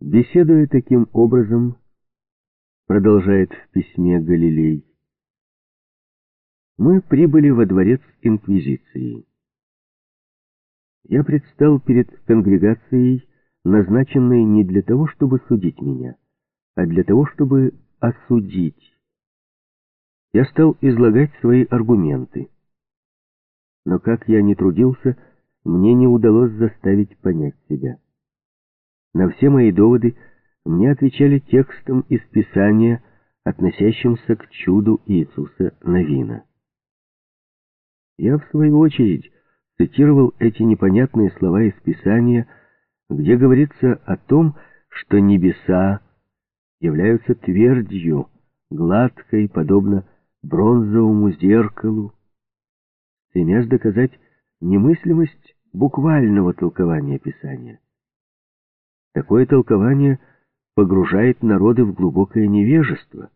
Беседуя таким образом, продолжает в письме Галилей, мы прибыли во дворец Инквизиции. Я предстал перед конгрегацией, назначенной не для того, чтобы судить меня, а для того, чтобы осудить. Я стал излагать свои аргументы. Но как я не трудился, мне не удалось заставить понять себя. На все мои доводы мне отвечали текстом из Писания, относящимся к чуду Иисуса Новина. Я, в свою очередь, цитировал эти непонятные слова из Писания, где говорится о том, что небеса являются твердью, гладкой, подобно бронзовому зеркалу, стремясь доказать немыслимость буквального толкования Писания. Такое толкование погружает народы в глубокое невежество.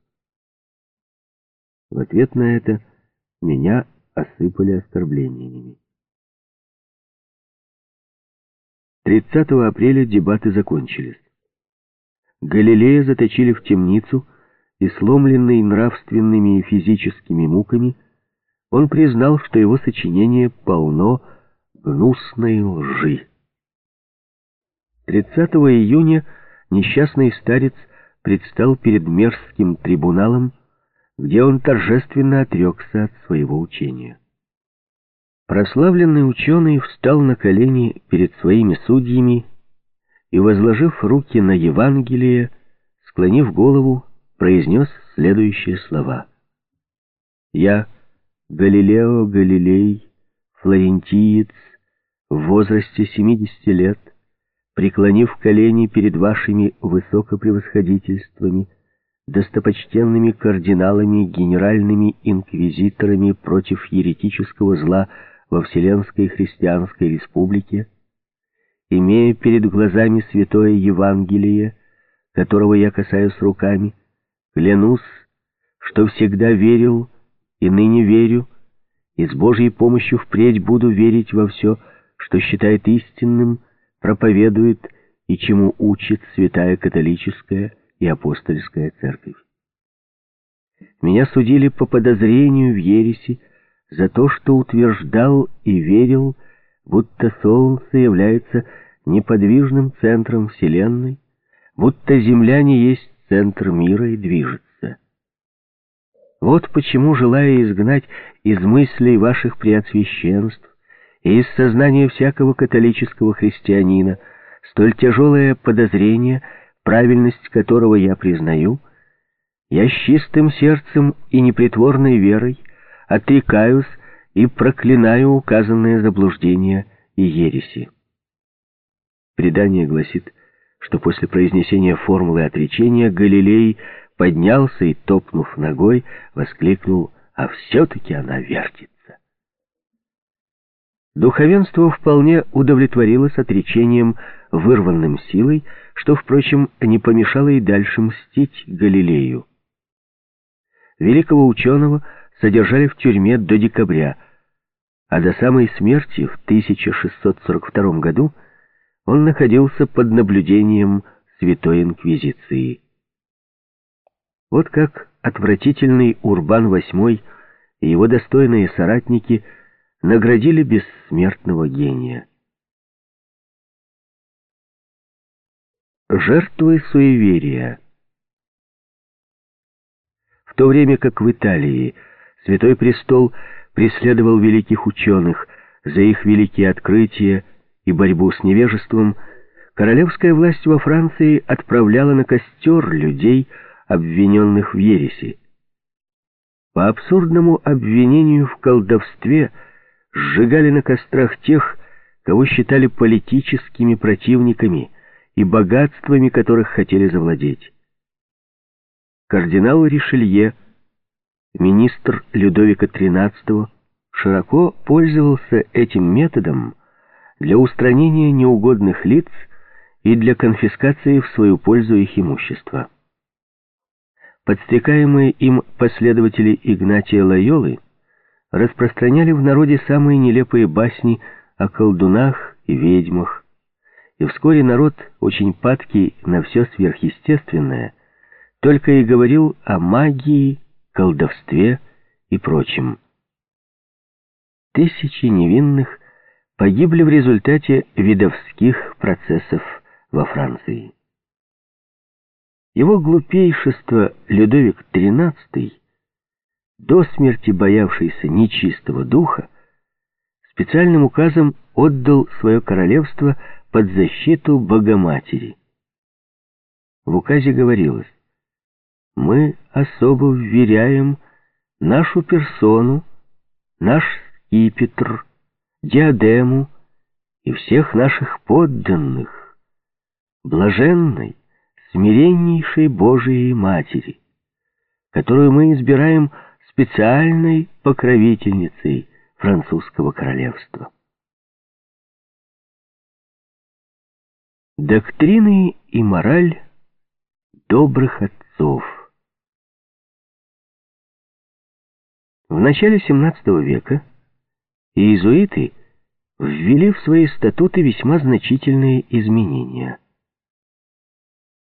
В ответ на это меня осыпали оскорблениями. 30 апреля дебаты закончились. Галилея заточили в темницу, и сломленный нравственными и физическими муками, он признал, что его сочинение полно гнусной лжи. 30 июня несчастный старец предстал перед мерзким трибуналом, где он торжественно отрекся от своего учения. Прославленный ученый встал на колени перед своими судьями и, возложив руки на Евангелие, склонив голову, произнес следующие слова. «Я, Галилео Галилей, флорентиец, в возрасте 70 лет, преклонив колени перед вашими высокопревосходительствами, достопочтенными кардиналами, генеральными инквизиторами против еретического зла во Вселенской Христианской Республике, имея перед глазами святое Евангелие, которого я касаюсь руками, клянусь, что всегда верил и ныне верю, и с Божьей помощью впредь буду верить во все, что считает истинным, проповедует и чему учит святая католическая и апостольская церковь. Меня судили по подозрению в ереси за то, что утверждал и верил, будто Солнце является неподвижным центром Вселенной, будто Земля не есть центр мира и движется. Вот почему, желая изгнать из мыслей ваших преосвященств и из сознания всякого католического христианина столь тяжелое подозрение, правильность которого я признаю, я с чистым сердцем и непритворной верой отрекаюсь и проклинаю указанные заблуждения и ереси. Предание гласит, что после произнесения формулы отречения Галилей поднялся и, топнув ногой, воскликнул «А все-таки она вертится!» Духовенство вполне удовлетворилось отречением, вырванным силой, что, впрочем, не помешало и дальше мстить Галилею. Великого ученого содержали в тюрьме до декабря, а до самой смерти в 1642 году он находился под наблюдением Святой Инквизиции. Вот как отвратительный Урбан VIII и его достойные соратники – наградили бессмертного гения. Жертвы суеверия В то время как в Италии Святой Престол преследовал великих ученых за их великие открытия и борьбу с невежеством, королевская власть во Франции отправляла на костер людей, обвиненных в ереси. По абсурдному обвинению в колдовстве – сжигали на кострах тех, кого считали политическими противниками и богатствами которых хотели завладеть. Кардинал Ришелье, министр Людовика XIII, широко пользовался этим методом для устранения неугодных лиц и для конфискации в свою пользу их имущества. Подстрекаемые им последователи Игнатия Лайолы распространяли в народе самые нелепые басни о колдунах и ведьмах, и вскоре народ, очень падкий на все сверхъестественное, только и говорил о магии, колдовстве и прочем. Тысячи невинных погибли в результате видовских процессов во Франции. Его глупейшество Людовик XIII, до смерти боявшийся нечистого духа, специальным указом отдал свое королевство под защиту Богоматери. В указе говорилось, «Мы особо вверяем нашу персону, наш скипетр, диадему и всех наших подданных, блаженной, смиреннейшей Божией Матери, которую мы избираем специальной покровительницей французского королевства. Доктрины и мораль добрых отцов В начале XVII века иезуиты ввели в свои статуты весьма значительные изменения.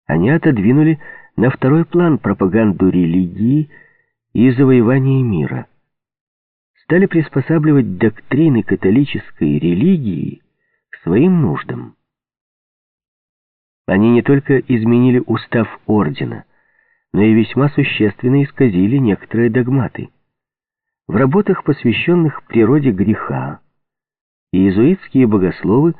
Они отодвинули на второй план пропаганду религии и завоевание мира. Стали приспосабливать доктрины католической религии к своим нуждам. Они не только изменили устав ордена, но и весьма существенно исказили некоторые догматы. В работах, посвященных природе греха, иезуитские богословы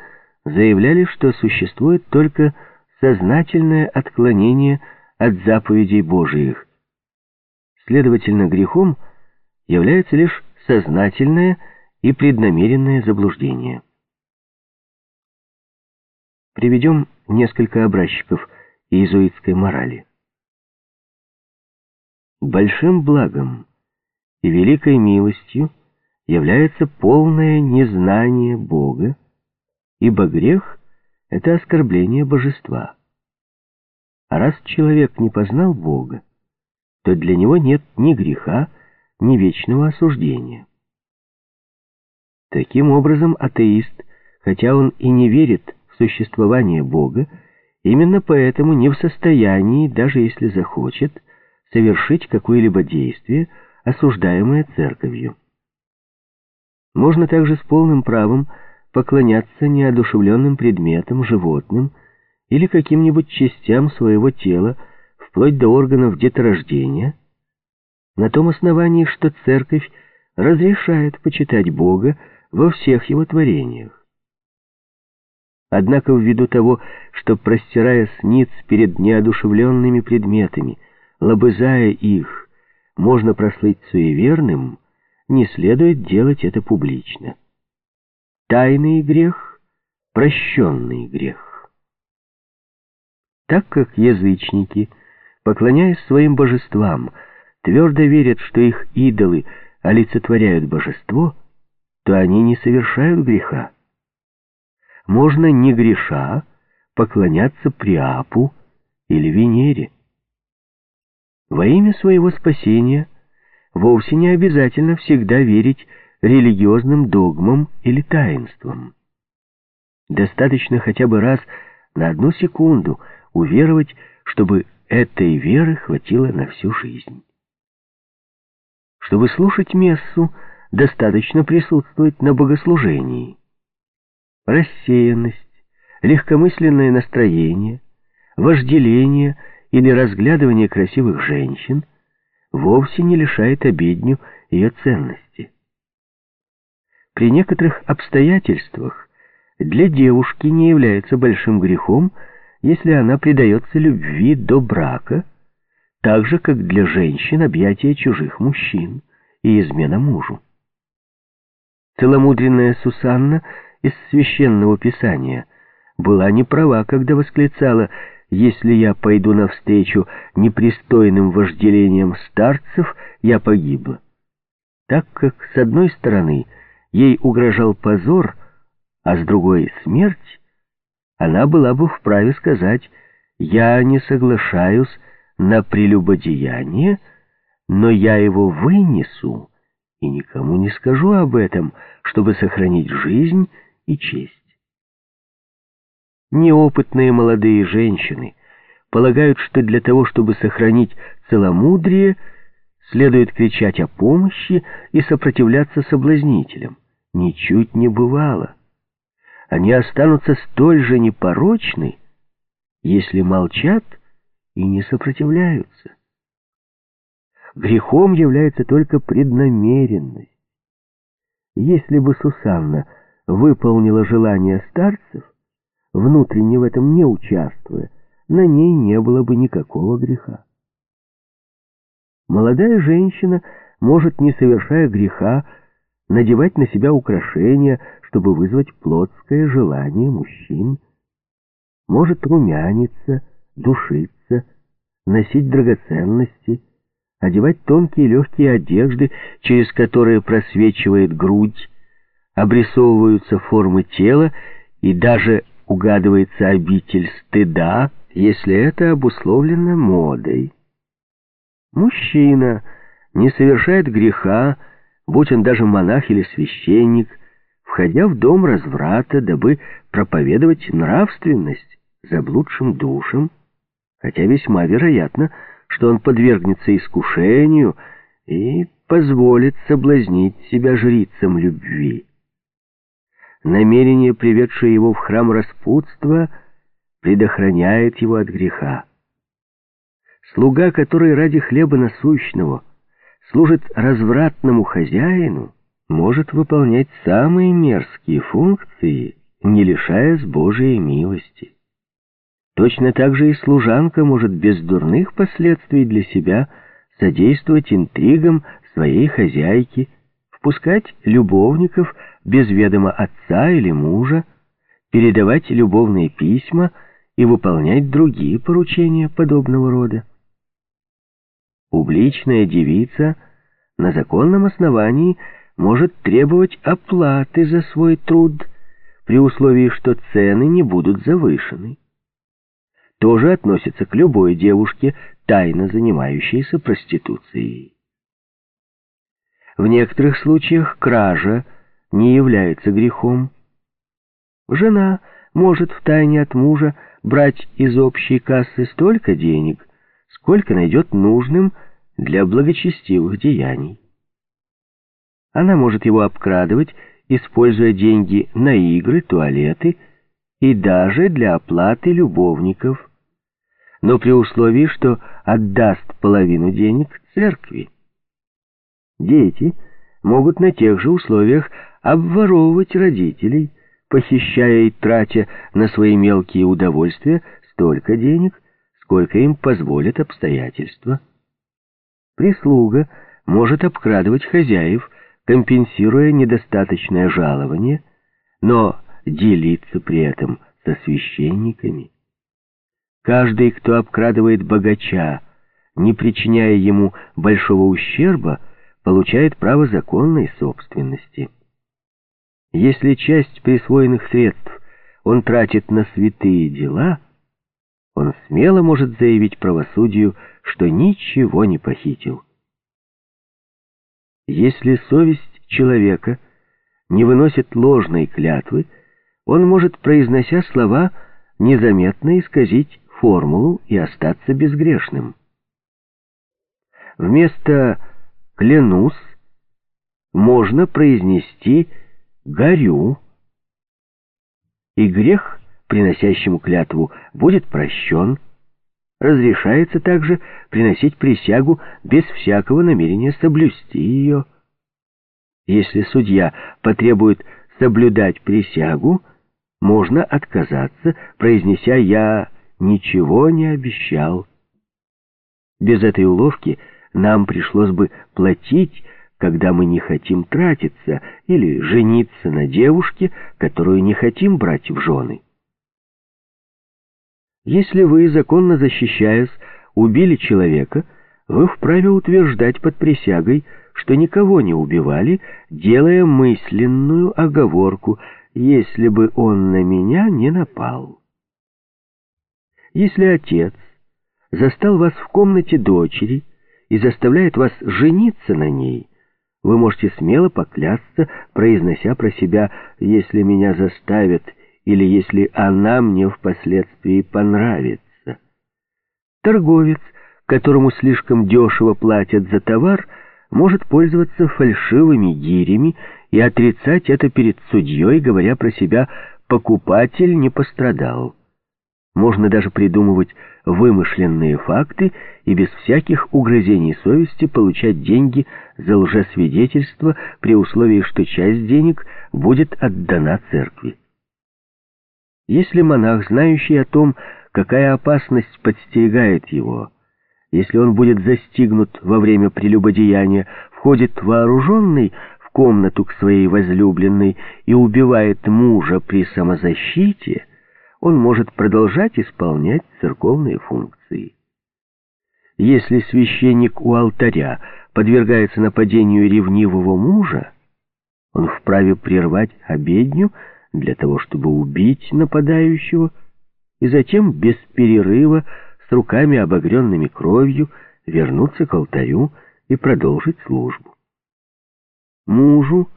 заявляли, что существует только сознательное отклонение от заповедей Божиих. Следовательно, грехом является лишь сознательное и преднамеренное заблуждение. Приведем несколько образчиков иезуитской морали. Большим благом и великой милостью является полное незнание Бога, ибо грех — это оскорбление божества. А раз человек не познал Бога, то для него нет ни греха, ни вечного осуждения. Таким образом, атеист, хотя он и не верит в существование Бога, именно поэтому не в состоянии, даже если захочет, совершить какое-либо действие, осуждаемое церковью. Можно также с полным правом поклоняться неодушевленным предметам, животным или каким-нибудь частям своего тела, вплоть до органов деторождения, на том основании, что церковь разрешает почитать Бога во всех его творениях. Однако ввиду того, что, простирая сниц перед неодушевленными предметами, лобызая их, можно прослыть суеверным, не следует делать это публично. Тайный грех — прощенный грех. Так как язычники, поклоняясь своим божествам, твердо верят, что их идолы олицетворяют божество, то они не совершают греха. Можно не греша поклоняться Приапу или Венере. Во имя своего спасения вовсе не обязательно всегда верить религиозным догмам или таинствам. Достаточно хотя бы раз на одну секунду уверовать, чтобы этой веры хватило на всю жизнь. Чтобы слушать мессу, достаточно присутствовать на богослужении. Рассеянность, легкомысленное настроение, вожделение — или разглядывание красивых женщин вовсе не лишает обедню ее ценности. При некоторых обстоятельствах для девушки не является большим грехом, если она предается любви до брака, так же, как для женщин объятия чужих мужчин и измена мужу. Целомудренная Сусанна из Священного Писания была не права, когда восклицала если я пойду навстречу непристойным вожделениям старцев, я погибла. Так как, с одной стороны, ей угрожал позор, а с другой — смерть, она была бы вправе сказать «Я не соглашаюсь на прелюбодеяние, но я его вынесу и никому не скажу об этом, чтобы сохранить жизнь и честь». Неопытные молодые женщины полагают, что для того, чтобы сохранить целомудрие, следует кричать о помощи и сопротивляться соблазнителям. Ничуть не бывало. Они останутся столь же непорочны, если молчат и не сопротивляются. Грехом является только преднамеренность. Если бы Сусанна выполнила желание старцев, внутренне в этом не участвуя, на ней не было бы никакого греха. Молодая женщина может, не совершая греха, надевать на себя украшения, чтобы вызвать плотское желание мужчин, может румяниться, душиться, носить драгоценности, одевать тонкие легкие одежды, через которые просвечивает грудь, обрисовываются формы тела и даже угадывается обитель стыда, если это обусловлено модой. Мужчина не совершает греха, будь он даже монах или священник, входя в дом разврата, дабы проповедовать нравственность заблудшим душам, хотя весьма вероятно, что он подвергнется искушению и позволит соблазнить себя жрицам любви. Намерение, приведшее его в храм распутства, предохраняет его от греха. Слуга, который ради хлеба насущного служит развратному хозяину, может выполнять самые мерзкие функции, не лишаясь Божией милости. Точно так же и служанка может без дурных последствий для себя содействовать интригам своей хозяйки, впускать любовников без ведома отца или мужа, передавать любовные письма и выполнять другие поручения подобного рода. Публичная девица на законном основании может требовать оплаты за свой труд, при условии, что цены не будут завышены. Тоже относится к любой девушке, тайно занимающейся проституцией. В некоторых случаях кража не является грехом. Жена может втайне от мужа брать из общей кассы столько денег, сколько найдет нужным для благочестивых деяний. Она может его обкрадывать, используя деньги на игры, туалеты и даже для оплаты любовников, но при условии, что отдаст половину денег церкви. Дети могут на тех же условиях обворовывать родителей, похищая и тратя на свои мелкие удовольствия столько денег, сколько им позволят обстоятельства. Прислуга может обкрадывать хозяев, компенсируя недостаточное жалование, но делиться при этом со священниками. Каждый, кто обкрадывает богача, не причиняя ему большого ущерба, получает право законной собственности. Если часть присвоенных средств он тратит на святые дела, он смело может заявить правосудию, что ничего не похитил. Если совесть человека не выносит ложной клятвы, он может, произнося слова, незаметно исказить формулу и остаться безгрешным. Вместо «клянусь» можно произнести «горю», и грех, приносящему клятву, будет прощен, Разрешается также приносить присягу без всякого намерения соблюсти ее. Если судья потребует соблюдать присягу, можно отказаться, произнеся «я ничего не обещал». Без этой уловки нам пришлось бы платить, когда мы не хотим тратиться, или жениться на девушке, которую не хотим брать в жены. Если вы, законно защищаясь, убили человека, вы вправе утверждать под присягой, что никого не убивали, делая мысленную оговорку, если бы он на меня не напал. Если отец застал вас в комнате дочери и заставляет вас жениться на ней, вы можете смело поклясться, произнося про себя «если меня заставят или если она мне впоследствии понравится. Торговец, которому слишком дешево платят за товар, может пользоваться фальшивыми гирями и отрицать это перед судьей, говоря про себя «покупатель не пострадал». Можно даже придумывать вымышленные факты и без всяких угрызений совести получать деньги за лжесвидетельство при условии, что часть денег будет отдана церкви. Если монах, знающий о том, какая опасность подстерегает его, если он будет застигнут во время прелюбодеяния, входит вооруженный в комнату к своей возлюбленной и убивает мужа при самозащите – он может продолжать исполнять церковные функции. Если священник у алтаря подвергается нападению ревнивого мужа, он вправе прервать обедню для того, чтобы убить нападающего, и затем без перерыва с руками обогренными кровью вернуться к алтарю и продолжить службу. Мужу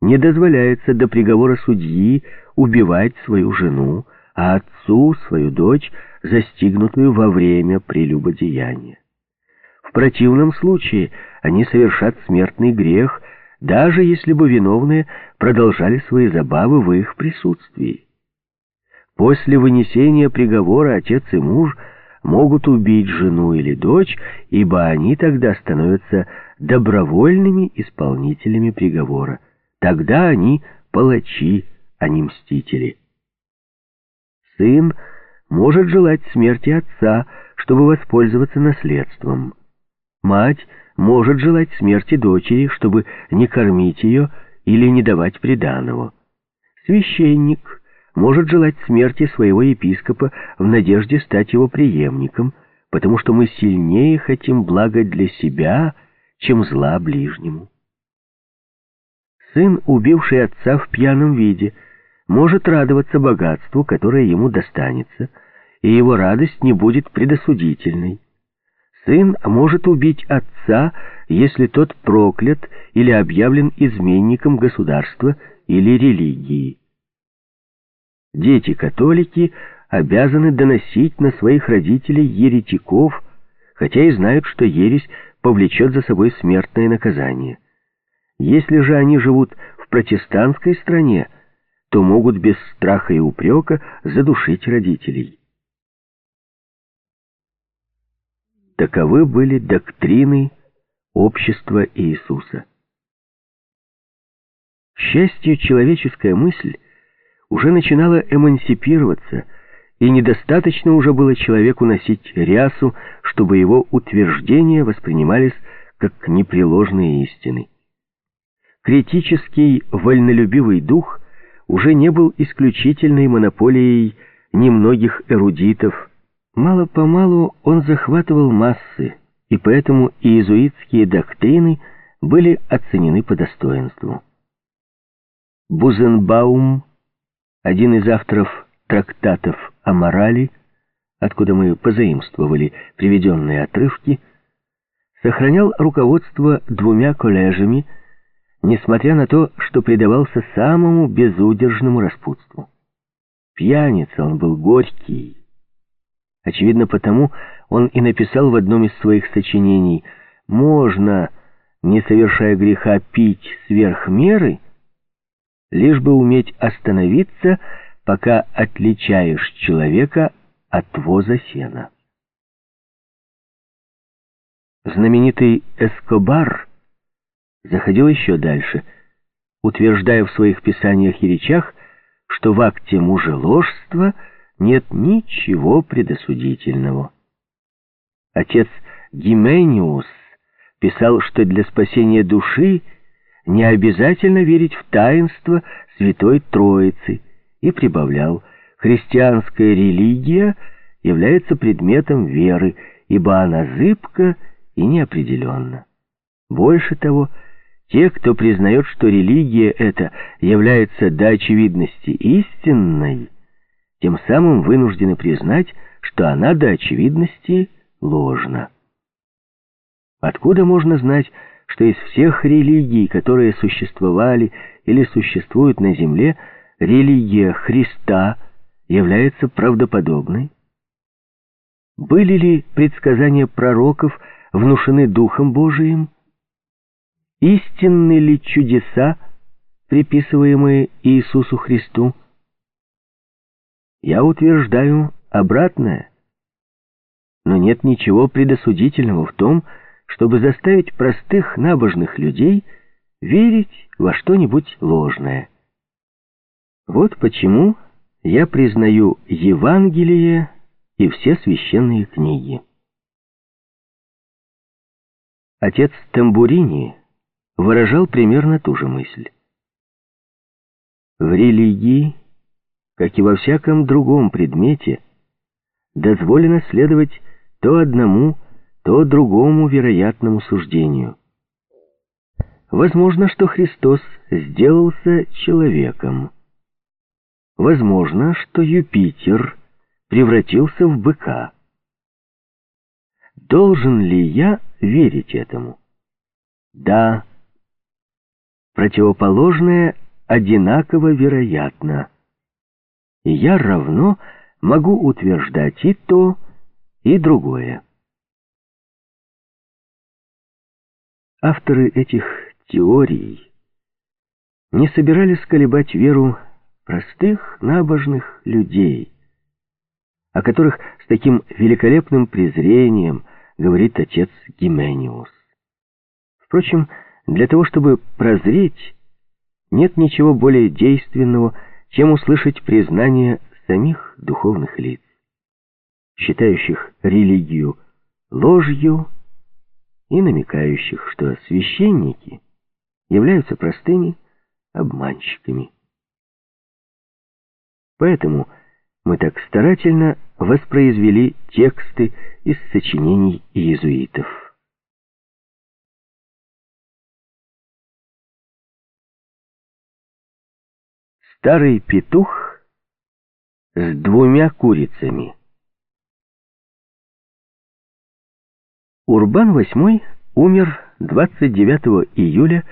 не дозволяется до приговора судьи убивать свою жену, а отцу свою дочь, застигнутую во время прелюбодеяния. В противном случае они совершат смертный грех, даже если бы виновные продолжали свои забавы в их присутствии. После вынесения приговора отец и муж могут убить жену или дочь, ибо они тогда становятся добровольными исполнителями приговора. Тогда они палачи, а не мстители. Сын может желать смерти отца, чтобы воспользоваться наследством. Мать может желать смерти дочери, чтобы не кормить ее или не давать приданого. Священник может желать смерти своего епископа в надежде стать его преемником, потому что мы сильнее хотим блага для себя, чем зла ближнему. Сын, убивший отца в пьяном виде, — может радоваться богатству, которое ему достанется, и его радость не будет предосудительной. Сын может убить отца, если тот проклят или объявлен изменником государства или религии. Дети-католики обязаны доносить на своих родителей еретиков, хотя и знают, что ересь повлечет за собой смертное наказание. Если же они живут в протестантской стране, то могут без страха и упрека задушить родителей. Таковы были доктрины общества Иисуса. К счастью, человеческая мысль уже начинала эмансипироваться, и недостаточно уже было человеку носить рясу, чтобы его утверждения воспринимались как непреложные истины. Критический, вольнолюбивый дух уже не был исключительной монополией немногих эрудитов. Мало-помалу он захватывал массы, и поэтому иезуитские доктрины были оценены по достоинству. Бузенбаум, один из авторов трактатов о морали, откуда мы позаимствовали приведенные отрывки, сохранял руководство двумя коллежами – несмотря на то, что предавался самому безудержному распутству. Пьяница он был горький. Очевидно, потому он и написал в одном из своих сочинений «Можно, не совершая греха, пить сверх меры, лишь бы уметь остановиться, пока отличаешь человека от воза сена». Знаменитый Эскобар — заходил еще дальше, утверждая в своих писаниях и речах, что в акте мужеложства нет ничего предосудительного. Отец Гимениус писал, что для спасения души не обязательно верить в таинство Святой Троицы, и прибавлял, христианская религия является предметом веры, ибо она зыбка и неопределенна. Больше того, те, кто признает, что религия эта является до очевидности истинной, тем самым вынуждены признать, что она до очевидности ложна. Откуда можно знать, что из всех религий, которые существовали или существуют на Земле, религия Христа является правдоподобной? Были ли предсказания пророков внушены Духом Божиим? Истинны ли чудеса, приписываемые Иисусу Христу? Я утверждаю обратное. Но нет ничего предосудительного в том, чтобы заставить простых набожных людей верить во что-нибудь ложное. Вот почему я признаю Евангелие и все священные книги. Отец Тамбурини выражал примерно ту же мысль. В религии, как и во всяком другом предмете, дозволено следовать то одному, то другому вероятному суждению. Возможно, что Христос сделался человеком. Возможно, что Юпитер превратился в быка. Должен ли я верить этому? Да. Противоположное одинаково вероятно. И я равно могу утверждать и то, и другое. Авторы этих теорий не собирались колебать веру простых набожных людей, о которых с таким великолепным презрением говорит отец Гимениус. Впрочем, для того, чтобы прозреть, нет ничего более действенного, чем услышать признание самих духовных лиц считающих религию ложью и намекающих, что священники являются простыми обманщиками. Поэтому мы так старательно воспроизвели тексты из сочинений иезуитов. Старый петух с двумя курицами. Урбан VIII умер 29 июля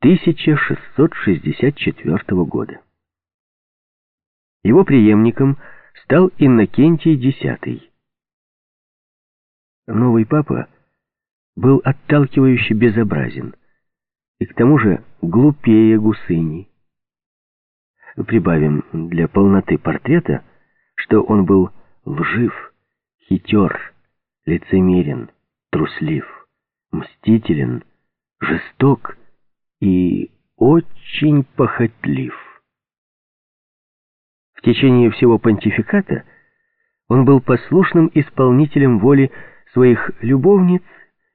1664 года. Его преемником стал Иннокентий X. Новый папа был отталкивающе безобразен и к тому же глупее гусыни. Прибавим для полноты портрета, что он был лжив, хитер, лицемерен, труслив, мстителен, жесток и очень похотлив. В течение всего понтификата он был послушным исполнителем воли своих любовниц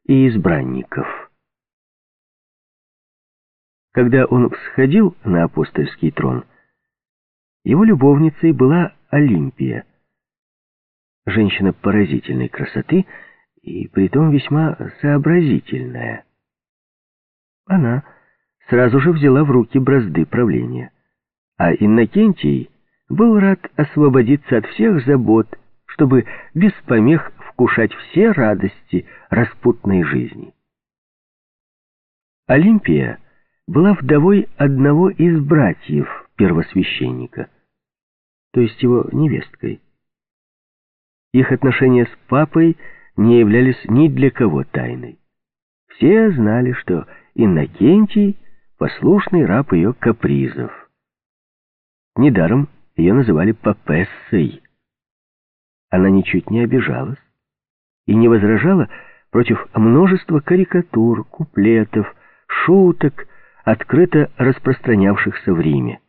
и избранников. Когда он всходил на апостольский трон, его любовницей была Олимпия, женщина поразительной красоты, и притом весьма сообразительная. Она сразу же взяла в руки бразды правления, а Иннокентий был рад освободиться от всех забот, чтобы без помех вкушать все радости распутной жизни. Олимпия была вдовой одного из братьев первосвященника, то есть его невесткой. Их отношения с папой – не являлись ни для кого тайной. Все знали, что Иннокентий — послушный раб ее капризов. Недаром ее называли Папессой. Она ничуть не обижалась и не возражала против множества карикатур, куплетов, шуток, открыто распространявшихся в Риме.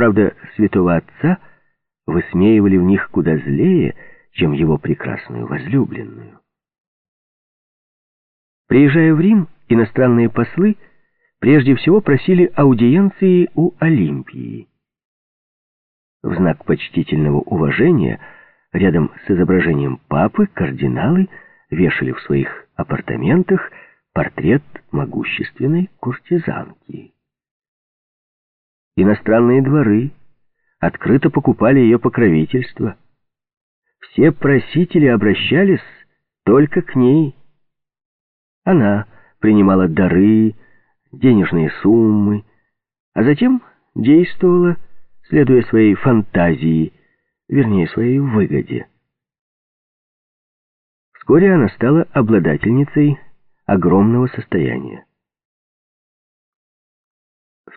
Правда, святого отца высмеивали в них куда злее, чем его прекрасную возлюбленную. Приезжая в Рим, иностранные послы прежде всего просили аудиенции у Олимпии. В знак почтительного уважения рядом с изображением папы кардиналы вешали в своих апартаментах портрет могущественной куртизанки. Иностранные дворы открыто покупали ее покровительство – все просители обращались только к ней. Она принимала дары, денежные суммы, а затем действовала, следуя своей фантазии, вернее, своей выгоде. Вскоре она стала обладательницей огромного состояния.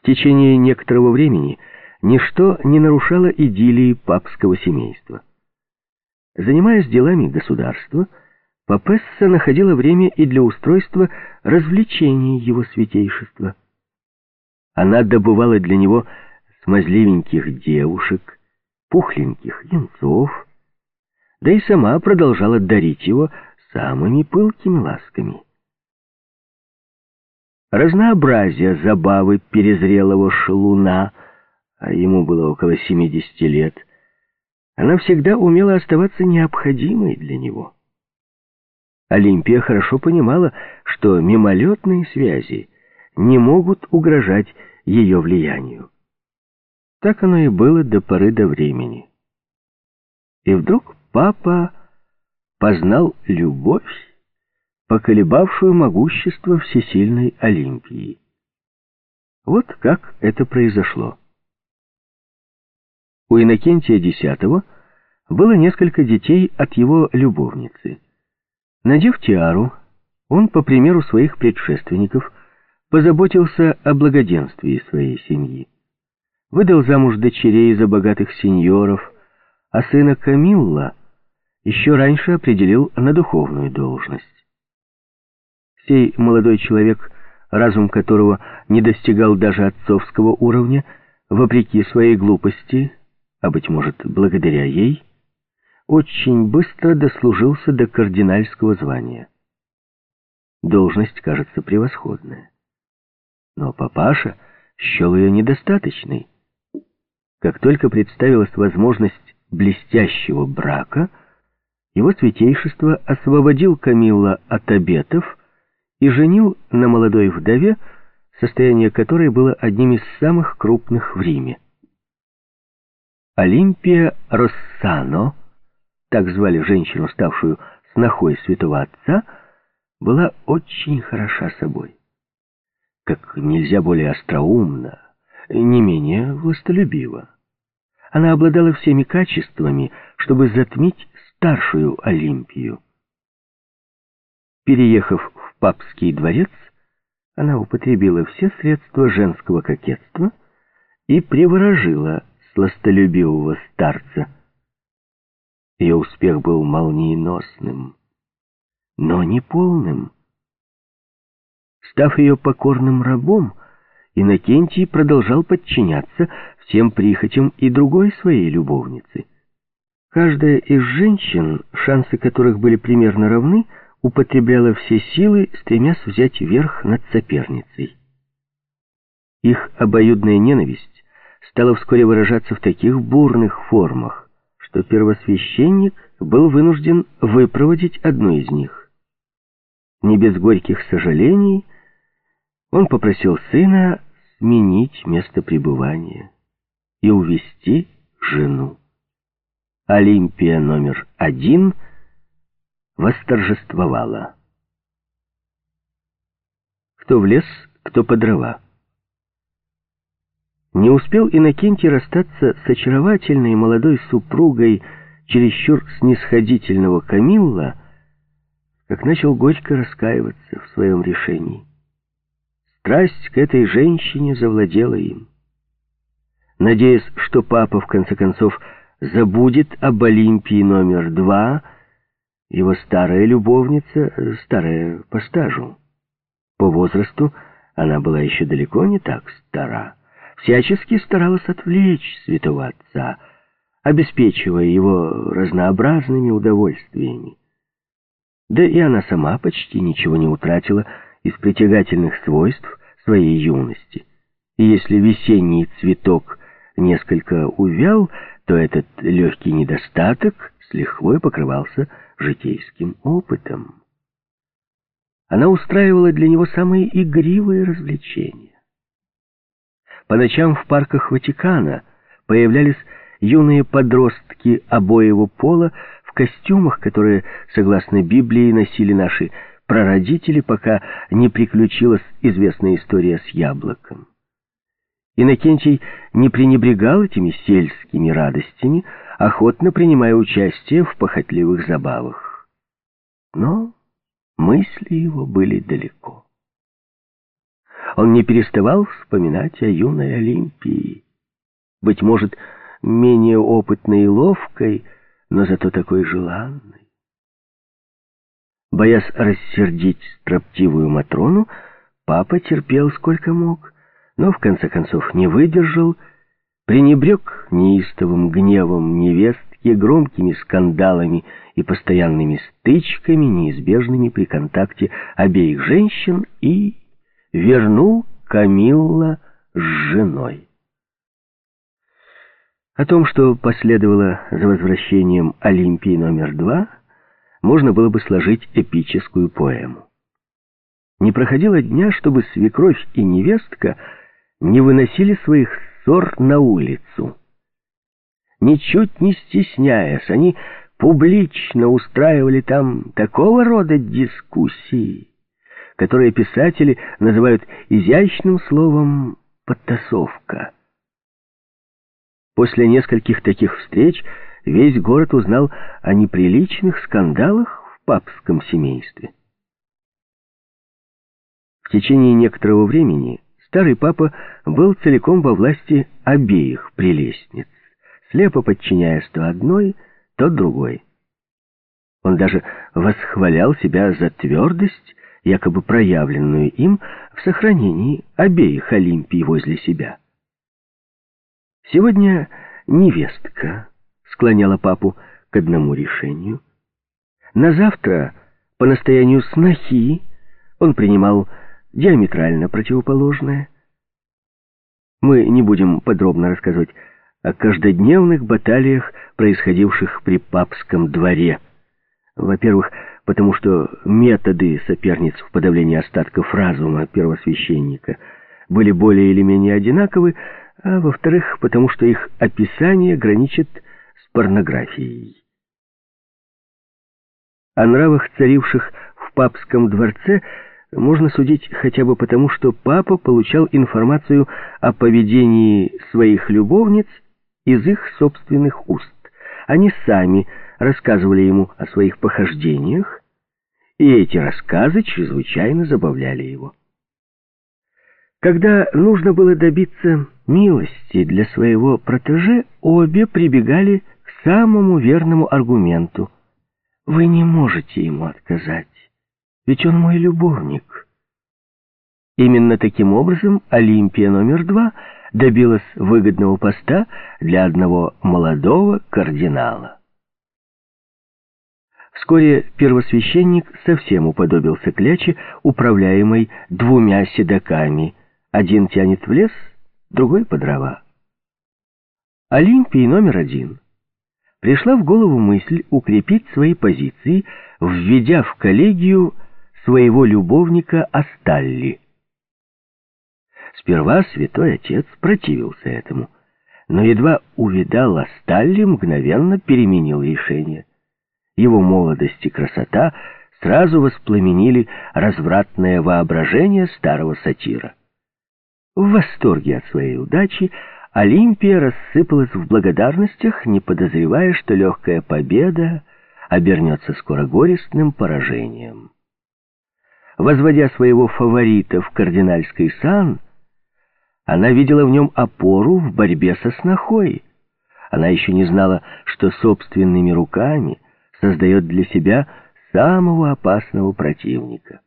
В течение некоторого времени ничто не нарушало идиллии папского семейства. Занимаясь делами государства, Папесса находила время и для устройства развлечений его святейшества. Она добывала для него смазливеньких девушек, пухленьких юнцов, да и сама продолжала дарить его самыми пылкими ласками. Разнообразие забавы перезрелого шалуна, а ему было около 70 лет, она всегда умела оставаться необходимой для него. Олимпия хорошо понимала, что мимолетные связи не могут угрожать ее влиянию. Так оно и было до поры до времени. И вдруг папа познал любовь, поколебавшую могущество всесильной Олимпии. Вот как это произошло. У Иннокентия X было несколько детей от его любовницы. Надев тиару, он, по примеру своих предшественников, позаботился о благоденствии своей семьи. Выдал замуж дочерей за богатых сеньоров, а сына Камилла еще раньше определил на духовную должность. Сей молодой человек, разум которого не достигал даже отцовского уровня, вопреки своей глупости, а, быть может, благодаря ей, очень быстро дослужился до кардинальского звания. Должность кажется превосходная. Но папаша счел ее недостаточной. Как только представилась возможность блестящего брака, его святейшество освободил Камилла от обетов и женил на молодой вдове, состояние которой было одним из самых крупных в Риме. Олимпия Россано, так звали женщину, ставшую снохой святого отца, была очень хороша собой. Как нельзя более остроумна, не менее властолюбива. Она обладала всеми качествами, чтобы затмить старшую Олимпию. Переехав папский дворец, она употребила все средства женского кокетства и приворожила сластолюбивого старца. Ее успех был молниеносным, но не полным. Став ее покорным рабом, Иннокентий продолжал подчиняться всем прихотям и другой своей любовницы. Каждая из женщин, шансы которых были примерно равны, употребляла все силы, стремясь взять верх над соперницей. Их обоюдная ненависть стала вскоре выражаться в таких бурных формах, что первосвященник был вынужден выпроводить одну из них. Не без горьких сожалений он попросил сына сменить место пребывания и увести жену. Олимпия номер один восторжествовала. Кто в лес, кто по дрова. Не успел Иннокентий расстаться с очаровательной молодой супругой чересчур снисходительного Камилла, как начал горько раскаиваться в своем решении. Страсть к этой женщине завладела им. Надеясь, что папа, в конце концов, забудет об Олимпии номер два, его старая любовница, старая по стажу. По возрасту она была еще далеко не так стара всячески старалась отвлечь святого отца, обеспечивая его разнообразными удовольствиями. Да и она сама почти ничего не утратила из притягательных свойств своей юности. И если весенний цветок несколько увял, то этот легкий недостаток с лихвой покрывался житейским опытом. Она устраивала для него самые игривые развлечения. По ночам в парках Ватикана появлялись юные подростки обоего пола в костюмах, которые, согласно Библии, носили наши прародители, пока не приключилась известная история с яблоком. Иннокентий не пренебрегал этими сельскими радостями, охотно принимая участие в похотливых забавах. Но мысли его были далеко. Он не переставал вспоминать о юной Олимпии. Быть может, менее опытной и ловкой, но зато такой желанной. Боясь рассердить строптивую Матрону, папа терпел сколько мог, но в конце концов не выдержал, пренебрег неистовым гневом невестки, громкими скандалами и постоянными стычками, неизбежными при контакте обеих женщин, и вернул Камилла с женой. О том, что последовало за возвращением Олимпии номер два, можно было бы сложить эпическую поэму. Не проходило дня, чтобы свекровь и невестка не выносили своих ссор на улицу. Ничуть не стесняясь, они публично устраивали там такого рода дискуссии, которые писатели называют изящным словом «потасовка». После нескольких таких встреч весь город узнал о неприличных скандалах в папском семействе. В течение некоторого времени старый папа был целиком во власти обеих прелестниц, слепо подчиняясь то одной, то другой. Он даже восхвалял себя за твердость, якобы проявленную им в сохранении обеих Олимпий возле себя. Сегодня невестка склоняла папу к одному решению. На завтра, по настоянию снохи, он принимал диаметрально противоположное. Мы не будем подробно рассказывать о каждодневных баталиях, происходивших при папском дворе. Во-первых, потому что методы соперниц в подавлении остатков разума первосвященника были более или менее одинаковы, а во-вторых, потому что их описание граничит с порнографией. О нравах, царивших в папском дворце, можно судить хотя бы потому, что папа получал информацию о поведении своих любовниц из их собственных уст. Они сами рассказывали ему о своих похождениях, и эти рассказы чрезвычайно забавляли его. Когда нужно было добиться милости для своего протеже, обе прибегали к самому верному аргументу. «Вы не можете ему отказать, ведь он мой любовник». Именно таким образом Олимпия номер два добилась выгодного поста для одного молодого кардинала. Вскоре первосвященник совсем уподобился кляче, управляемой двумя седаками – один тянет в лес, другой по дрова. Олимпии номер один пришла в голову мысль укрепить свои позиции, введя в коллегию своего любовника Асталли. Сперва святой отец противился этому, но едва увидал Асталли, мгновенно переменил решение. Его молодость и красота сразу воспламенили развратное воображение старого сатира. В восторге от своей удачи Олимпия рассыпалась в благодарностях, не подозревая, что легкая победа обернется скоро горестным поражением. Возводя своего фаворита в кардинальский сан, она видела в нем опору в борьбе со снохой. Она еще не знала, что собственными руками создает для себя самого опасного противника.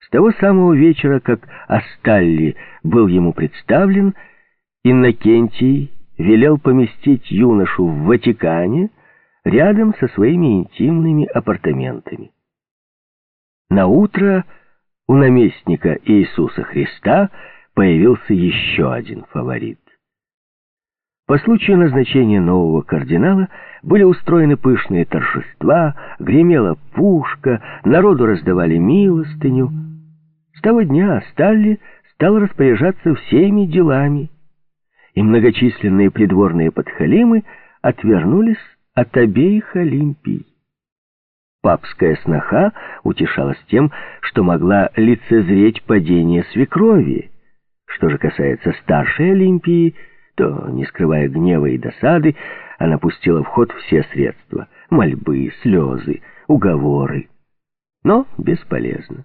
С того самого вечера, как Асталли был ему представлен, Иннокентий велел поместить юношу в Ватикане рядом со своими интимными апартаментами. На утро у наместника Иисуса Христа появился еще один фаворит. По случаю назначения нового кардинала были устроены пышные торжества, гремела пушка, народу раздавали милостыню — с того дня Сталли стал распоряжаться всеми делами, и многочисленные придворные подхалимы отвернулись от обеих Олимпий. Папская сноха утешалась тем, что могла лицезреть падение свекрови, Что же касается старшей Олимпии, то, не скрывая гнева и досады, она пустила в ход все средства — мольбы, слезы, уговоры. Но бесполезно.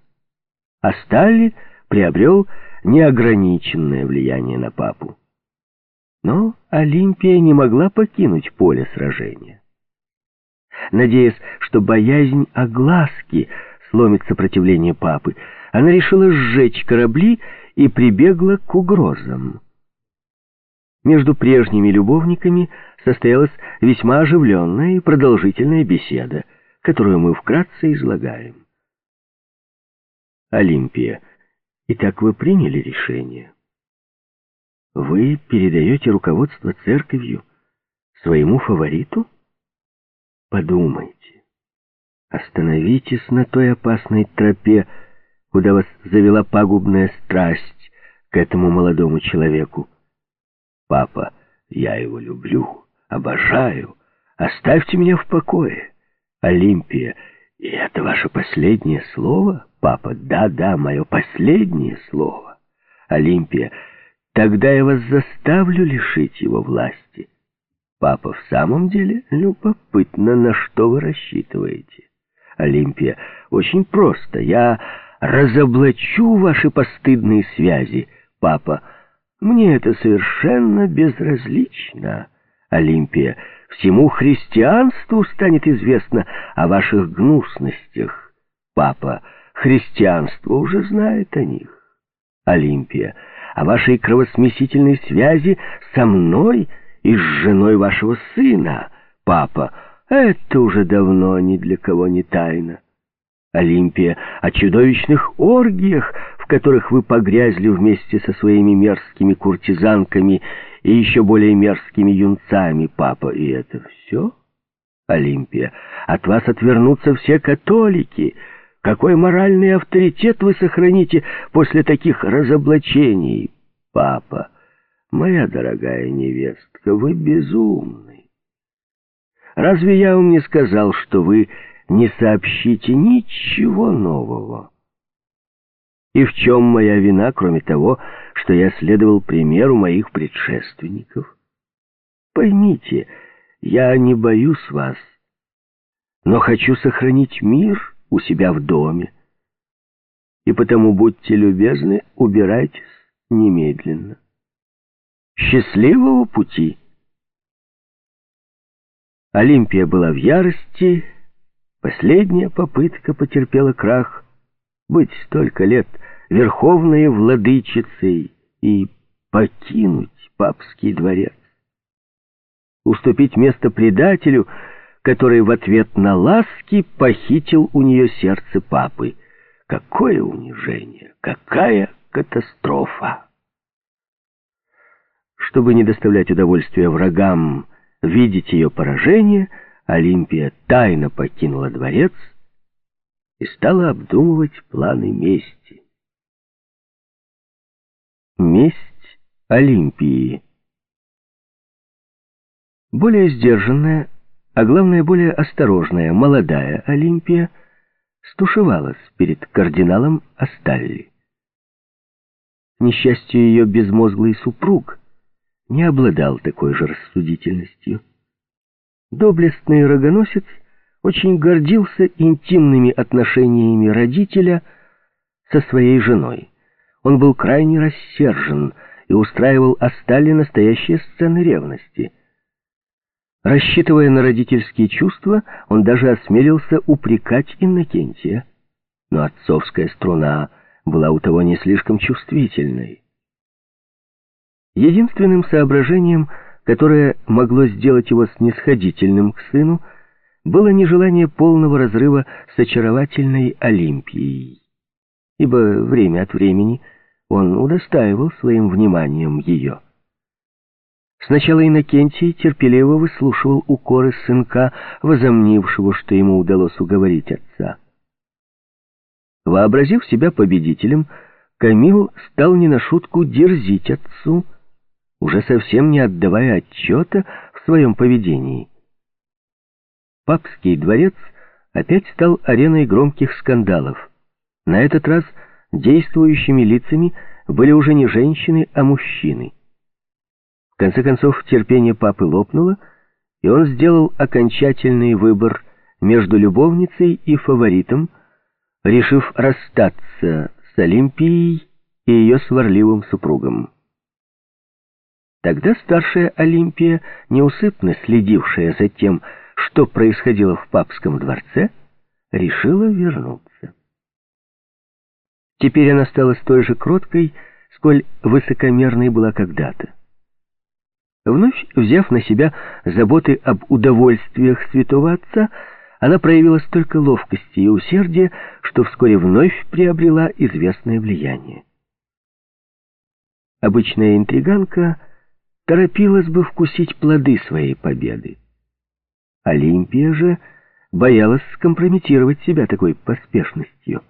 А Сталли приобрел неограниченное влияние на папу. Но Олимпия не могла покинуть поле сражения. Надеясь, что боязнь огласки сломит сопротивление папы, она решила сжечь корабли и прибегла к угрозам. Между прежними любовниками состоялась весьма оживленная и продолжительная беседа, которую мы вкратце излагаем. Олимпия, итак вы приняли решение? Вы передаете руководство церковью своему фавориту? Подумайте. Остановитесь на той опасной тропе, куда вас завела пагубная страсть к этому молодому человеку. Папа, я его люблю, обожаю. Оставьте меня в покое. Олимпия, и это ваше последнее слово? Папа, да-да, мое последнее слово. Олимпия, тогда я вас заставлю лишить его власти. Папа, в самом деле любопытно, на что вы рассчитываете. Олимпия, очень просто. Я разоблачу ваши постыдные связи. Папа, мне это совершенно безразлично. Олимпия, всему христианству станет известно о ваших гнусностях. Папа, христианство уже знает о них. Олимпия, о вашей кровосмесительной связи со мной и с женой вашего сына. Папа, это уже давно ни для кого не тайна. Олимпия, о чудовищных оргиях, в которых вы погрязли вместе со своими мерзкими куртизанками и еще более мерзкими юнцами, папа, и это все? Олимпия, от вас отвернутся все католики. Какой моральный авторитет вы сохраните после таких разоблачений, папа? Моя дорогая невестка, вы безумны. Разве я вам не сказал, что вы не сообщите ничего нового? И в чем моя вина, кроме того, что я следовал примеру моих предшественников? Поймите, я не боюсь вас, но хочу сохранить мир у себя в доме. И потому будьте любезны, убирайтесь немедленно. Счастливого пути! Олимпия была в ярости, последняя попытка потерпела крах. Быть столько лет верховной владычицей и покинуть папский дворец. Уступить место предателю, который в ответ на ласки похитил у нее сердце папы. Какое унижение, какая катастрофа! Чтобы не доставлять удовольствия врагам видеть ее поражение, Олимпия тайно покинула дворец и стала обдумывать планы мести. Месть Олимпии Более сдержанная, а главное более осторожная, молодая Олимпия стушевалась перед кардиналом Асталли. К несчастью, ее безмозглый супруг не обладал такой же рассудительностью. Доблестный рогоносец очень гордился интимными отношениями родителя со своей женой. Он был крайне рассержен и устраивал Астале настоящие сцены ревности. Рассчитывая на родительские чувства, он даже осмелился упрекать Иннокентия. Но отцовская струна была у того не слишком чувствительной. Единственным соображением, которое могло сделать его снисходительным к сыну, было нежелание полного разрыва с очаровательной Олимпией. Ибо время от времени он удостаивал своим вниманием ее. Сначала Иннокентий терпеливо выслушивал укоры сынка, возомнившего, что ему удалось уговорить отца. Вообразив себя победителем, Камил стал не на шутку дерзить отцу, уже совсем не отдавая отчета в своем поведении. Папский дворец опять стал ареной громких скандалов. На этот раз действующими лицами были уже не женщины, а мужчины. В конце концов, терпение папы лопнуло, и он сделал окончательный выбор между любовницей и фаворитом, решив расстаться с Олимпией и ее сварливым супругом. Тогда старшая Олимпия, неусыпно следившая за тем, что происходило в папском дворце, решила вернуться. Теперь она стала столь же кроткой, сколь высокомерной была когда-то. Вновь взяв на себя заботы об удовольствиях святого отца, она проявила столько ловкости и усердия, что вскоре вновь приобрела известное влияние. Обычная интриганка торопилась бы вкусить плоды своей победы. Олимпия же боялась скомпрометировать себя такой поспешностью.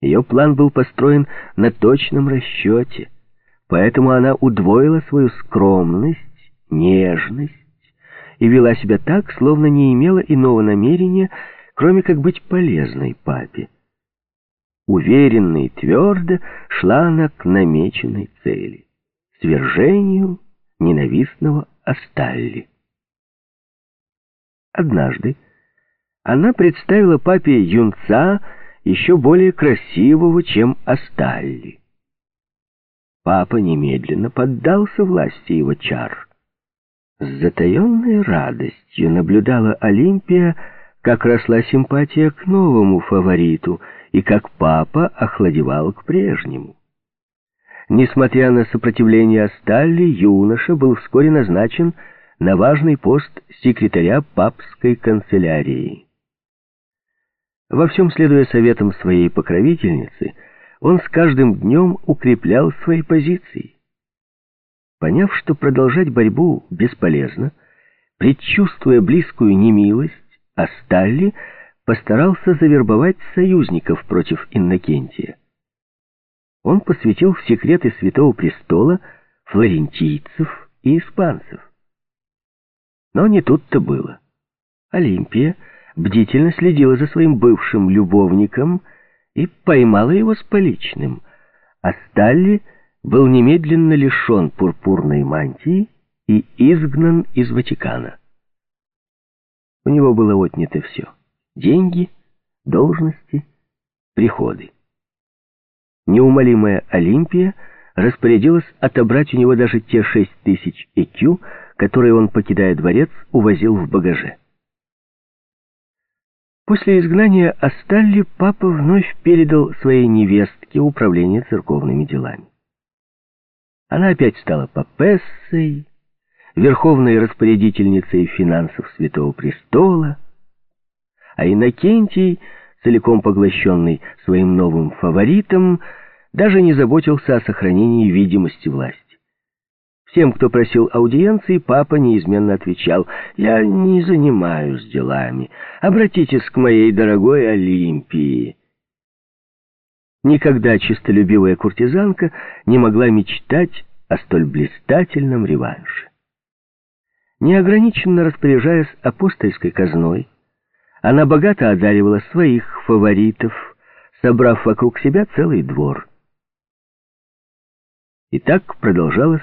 Ее план был построен на точном расчете, поэтому она удвоила свою скромность, нежность и вела себя так, словно не имела иного намерения, кроме как быть полезной папе. Уверенно и твердо шла она к намеченной цели — свержению ненавистного Асталли. Однажды она представила папе юнца еще более красивого, чем Асталли. Папа немедленно поддался власти его чар. С затаенной радостью наблюдала Олимпия, как росла симпатия к новому фавориту и как папа охладевал к прежнему. Несмотря на сопротивление Асталли, юноша был вскоре назначен на важный пост секретаря папской канцелярии. Во всем следуя советам своей покровительницы, он с каждым днем укреплял свои позиции. Поняв, что продолжать борьбу бесполезно, предчувствуя близкую немилость, Асталли постарался завербовать союзников против Иннокентия. Он посвятил в секреты Святого Престола флорентийцев и испанцев. Но не тут-то было. Олимпия бдительно следила за своим бывшим любовником и поймала его с поличным, а Сталли был немедленно лишен пурпурной мантии и изгнан из Ватикана. У него было отнято все — деньги, должности, приходы. Неумолимая Олимпия распорядилась отобрать у него даже те шесть тысяч ЭКЮ, которые он, покидая дворец, увозил в багаже. После изгнания Асталли папа вновь передал своей невестке управление церковными делами. Она опять стала папессой, верховной распорядительницей финансов Святого Престола, а Иннокентий, целиком поглощенный своим новым фаворитом, даже не заботился о сохранении видимости власти. Всем, кто просил аудиенции, папа неизменно отвечал, «Я не занимаюсь делами. Обратитесь к моей дорогой Олимпии». Никогда чистолюбивая куртизанка не могла мечтать о столь блистательном реванше. Неограниченно распоряжаясь апостольской казной, она богато одаривала своих фаворитов, собрав вокруг себя целый двор. И так продолжалось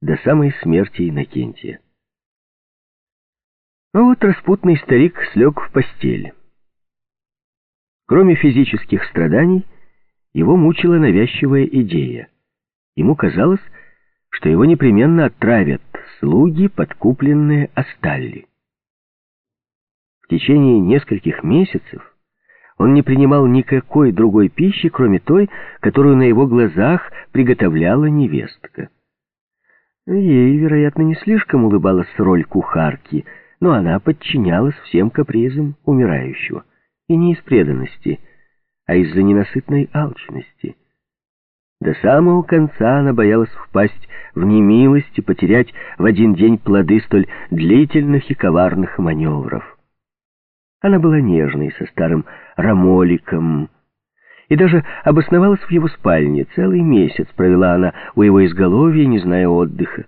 до самой смерти Иннокентия. Но вот распутный старик слег в постель. Кроме физических страданий, его мучила навязчивая идея. Ему казалось, что его непременно отравят слуги, подкупленные Асталли. В течение нескольких месяцев он не принимал никакой другой пищи, кроме той, которую на его глазах приготовляла невестка. Ей, вероятно, не слишком улыбалась роль кухарки, но она подчинялась всем капризам умирающего. И не из преданности, а из-за ненасытной алчности. До самого конца она боялась впасть в немилость и потерять в один день плоды столь длительных и коварных маневров. Она была нежной со старым рамоликом, и даже обосновалась в его спальне. Целый месяц провела она у его изголовья, не зная отдыха.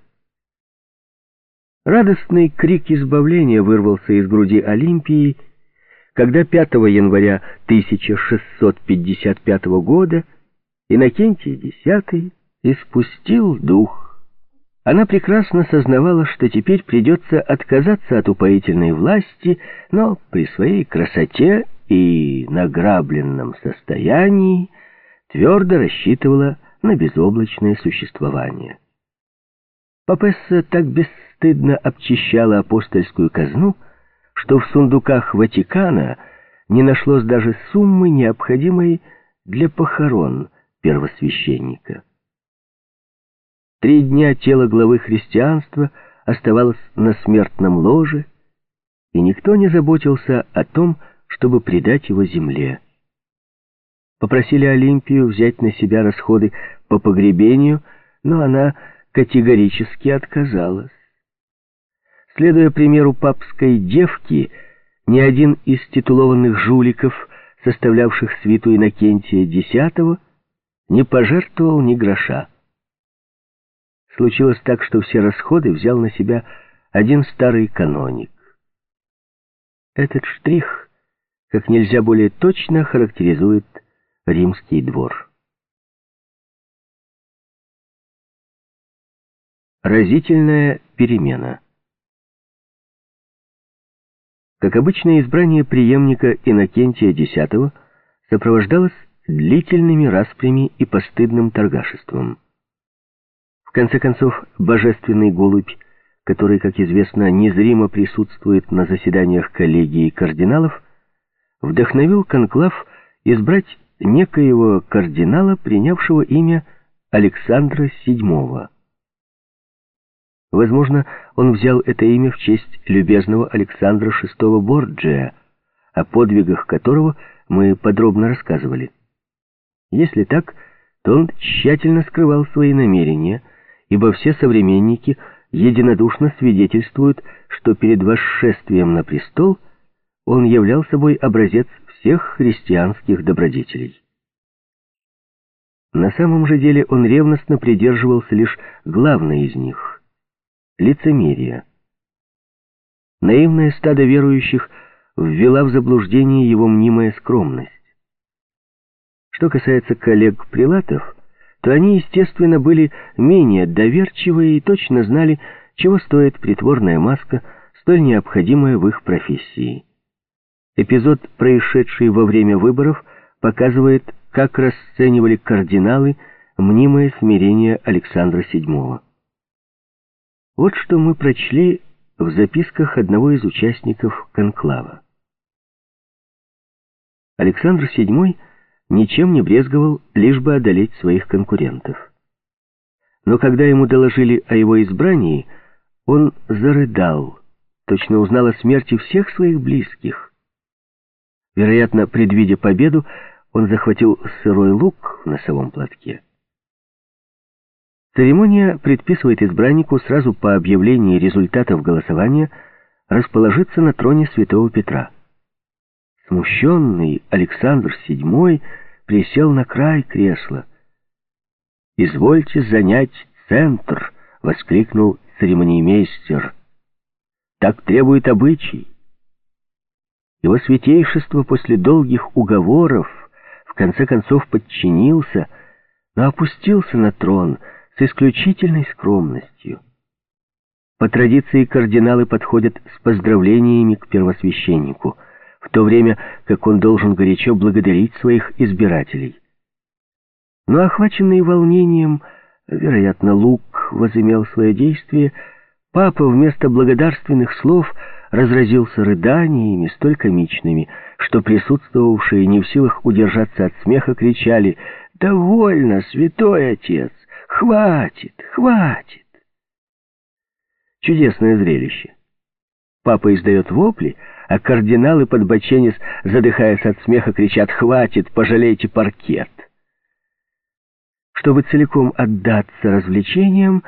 Радостный крик избавления вырвался из груди Олимпии, когда 5 января 1655 года Иннокентий X испустил дух. Она прекрасно сознавала, что теперь придется отказаться от упоительной власти, но при своей красоте и награбленном состоянии твердо рассчитывала на безоблачное существование. Папесса так бесстыдно обчищала апостольскую казну, что в сундуках Ватикана не нашлось даже суммы, необходимой для похорон первосвященника. Три дня тело главы христианства оставалось на смертном ложе, и никто не заботился о том, чтобы предать его земле. Попросили Олимпию взять на себя расходы по погребению, но она категорически отказалась. Следуя примеру папской девки, ни один из титулованных жуликов, составлявших свиту Иннокентия X, не пожертвовал ни гроша. Случилось так, что все расходы взял на себя один старый каноник. Этот штрих как нельзя более точно характеризует римский двор. Разительная перемена. Как обычно, избрание преемника Иннокентия X сопровождалось длительными распрями и постыдным торгашеством. В конце концов, божественный голубь, который, как известно, незримо присутствует на заседаниях коллегии кардиналов, вдохновил конклав избрать некоего кардинала, принявшего имя Александра VII. Возможно, он взял это имя в честь любезного Александра VI Борджия, о подвигах которого мы подробно рассказывали. Если так, то он тщательно скрывал свои намерения, ибо все современники единодушно свидетельствуют, что перед восшествием на престол он являл собой образец всех христианских добродетелей. На самом же деле он ревностно придерживался лишь главной из них лицемерия. Наивное стадо верующих ввела в заблуждение его мнимая скромность. Что касается коллег-прилатов, то они, естественно, были менее доверчивы и точно знали, чего стоит притворная маска, столь необходимая в их профессии. Эпизод, происшедший во время выборов, показывает, как расценивали кардиналы мнимое смирение Александра VII. Вот что мы прочли в записках одного из участников конклава. Александр VII ничем не брезговал, лишь бы одолеть своих конкурентов. Но когда ему доложили о его избрании, он зарыдал, точно узнал о смерти всех своих близких. Вероятно, предвидя победу, он захватил сырой лук в носовом платке. Церемония предписывает избраннику сразу по объявлении результатов голосования расположиться на троне святого Петра. Смущенный Александр VII присел на край кресла. «Извольте занять центр!» — воскликнул церемониймейстер. «Так требует обычай». Его святейшество после долгих уговоров в конце концов подчинился, но опустился на трон — с исключительной скромностью. По традиции кардиналы подходят с поздравлениями к первосвященнику, в то время как он должен горячо благодарить своих избирателей. Но охваченный волнением, вероятно, Лук возымел свое действие, папа вместо благодарственных слов разразился рыданиями столь комичными, что присутствовавшие не в силах удержаться от смеха кричали «Довольно, святой отец! Хватит, хватит. Чудесное зрелище. Папа издает вопли, а кардиналы, подбоченясь, задыхаясь от смеха, кричат «Хватит, пожалейте паркет!». Чтобы целиком отдаться развлечениям,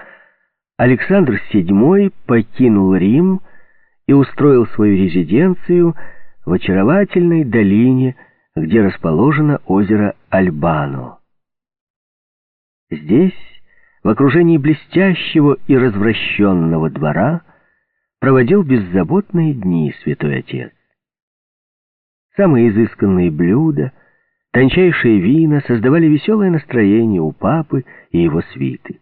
Александр VII покинул Рим и устроил свою резиденцию в очаровательной долине, где расположено озеро Альбано. Здесь в окружении блестящего и развращенного двора проводил беззаботные дни святой отец. Самые изысканные блюда, Тончайшие вина создавали веселое настроение у папы и его свиты.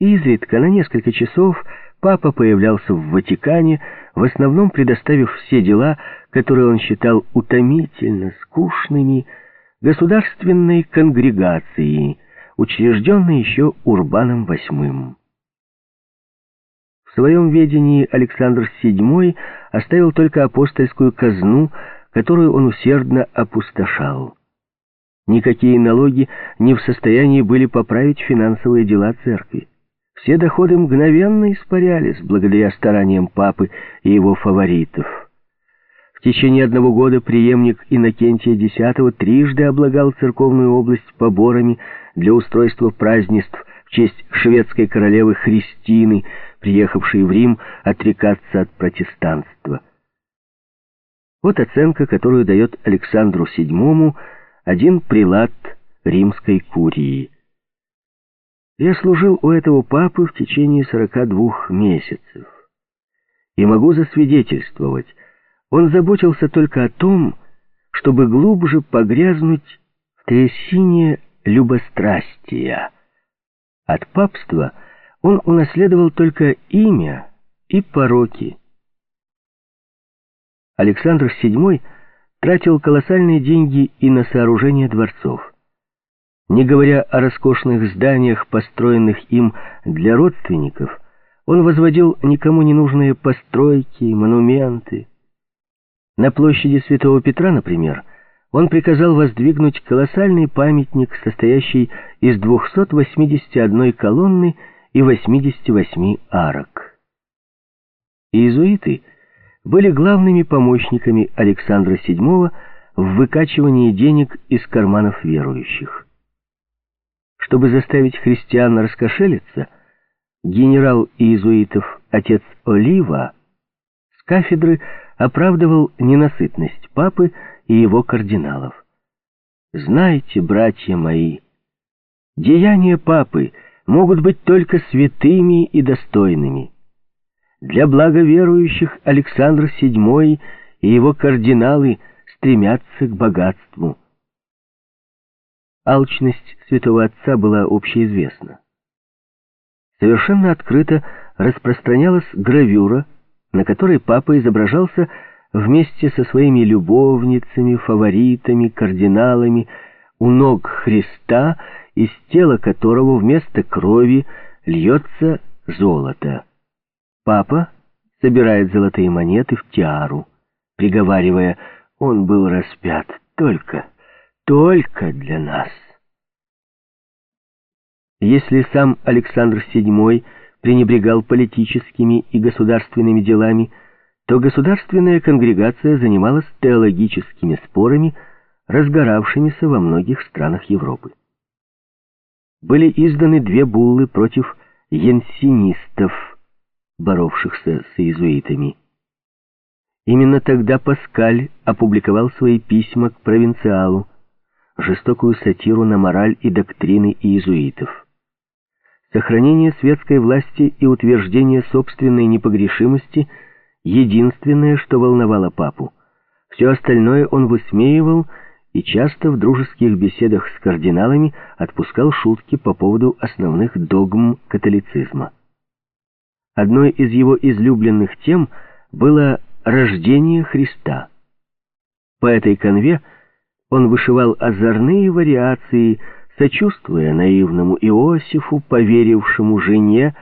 Изредка на несколько часов папа появлялся в Ватикане, в основном предоставив все дела, которые он считал утомительно скучными, государственной конгрегации, учрежденной еще Урбаном VIII. В своем ведении Александр VII оставил только апостольскую казну, которую он усердно опустошал. Никакие налоги не в состоянии были поправить финансовые дела церкви. Все доходы мгновенно испарялись благодаря стараниям папы и его фаворитов. В течение одного года преемник Иннокентия X трижды облагал церковную область поборами для устройства празднеств в честь шведской королевы Христины, приехавшей в Рим отрекаться от протестанства. Вот оценка, которую дает Александру VII один прилад римской курии. Я служил у этого папы в течение 42 месяцев. И могу засвидетельствовать, он заботился только о том, чтобы глубже погрязнуть в трясине любострастия. От папства он унаследовал только имя и пороки. Александр VII тратил колоссальные деньги и на сооружение дворцов. Не говоря о роскошных зданиях, построенных им для родственников, он возводил никому не нужные постройки, монументы. На площади Святого Петра, например, он приказал воздвигнуть колоссальный памятник, состоящий из 281 колонны и 88 арок. Иезуиты были главными помощниками Александра VII в выкачивании денег из карманов верующих. Чтобы заставить христиан раскошелиться, генерал иезуитов отец Олива с кафедры оправдывал ненасытность папы и его кардиналов. «Знайте, братья мои, деяния папы могут быть только святыми и достойными. Для блага верующих Александр VII и его кардиналы стремятся к богатству». Алчность святого отца была общеизвестна. Совершенно открыто распространялась гравюра, на которой папа изображался вместе со своими любовницами, фаворитами, кардиналами, у ног Христа, из тела которого вместо крови льется золото. Папа собирает золотые монеты в тиару, приговаривая, он был распят только, только для нас. Если сам Александр VII пренебрегал политическими и государственными делами, то государственная конгрегация занималась теологическими спорами, разгоравшимися во многих странах Европы. Были изданы две буллы против янсинистов, боровшихся с иезуитами. Именно тогда Паскаль опубликовал свои письма к провинциалу, жестокую сатиру на мораль и доктрины иезуитов. Сохранение светской власти и утверждение собственной непогрешимости — единственное, что волновало папу. Все остальное он высмеивал и часто в дружеских беседах с кардиналами отпускал шутки по поводу основных догм католицизма. Одной из его излюбленных тем было рождение Христа. По этой конве он вышивал озорные вариации – сочувствуя наивному Иосифу, поверившему жене,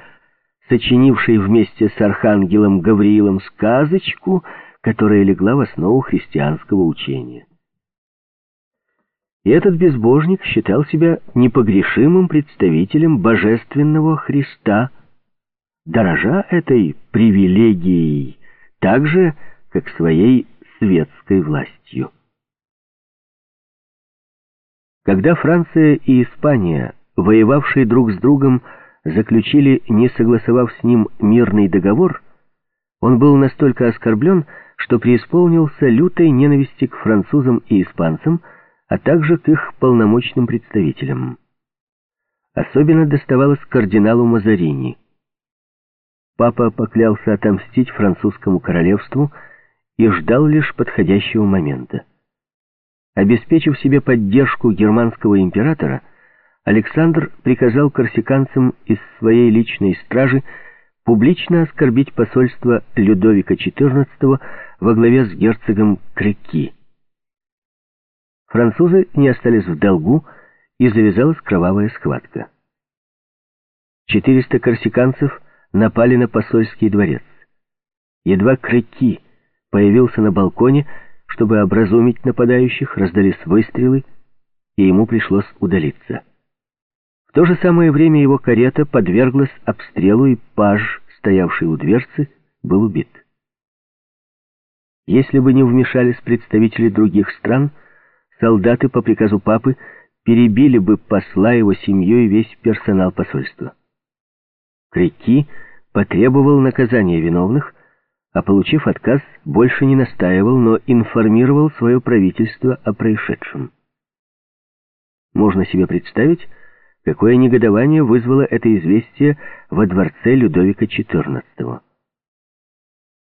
сочинившей вместе с архангелом Гавриилом сказочку, которая легла в основу христианского учения. И этот безбожник считал себя непогрешимым представителем божественного Христа, дорожа этой привилегией так же, как своей светской властью. Когда Франция и Испания, воевавшие друг с другом, заключили, не согласовав с ним мирный договор, он был настолько оскорблен, что преисполнился лютой ненависти к французам и испанцам, а также к их полномочным представителям. Особенно доставалось кардиналу Мазарини. Папа поклялся отомстить французскому королевству и ждал лишь подходящего момента. Обеспечив себе поддержку германского императора, Александр приказал корсиканцам из своей личной стражи публично оскорбить посольство Людовика XIV во главе с герцогом Креки. Французы не остались в долгу, и завязалась кровавая схватка. 400 корсиканцев напали на посольский дворец. Едва Креки появился на балконе, чтобы образумить нападающих, раздались выстрелы, и ему пришлось удалиться. В то же самое время его карета подверглась обстрелу, и паж, стоявший у дверцы, был убит. Если бы не вмешались представители других стран, солдаты по приказу папы перебили бы посла, его семью и весь персонал посольства. Крики потребовал наказания виновных, а получив отказ, больше не настаивал, но информировал свое правительство о происшедшем. Можно себе представить, какое негодование вызвало это известие во дворце Людовика XIV.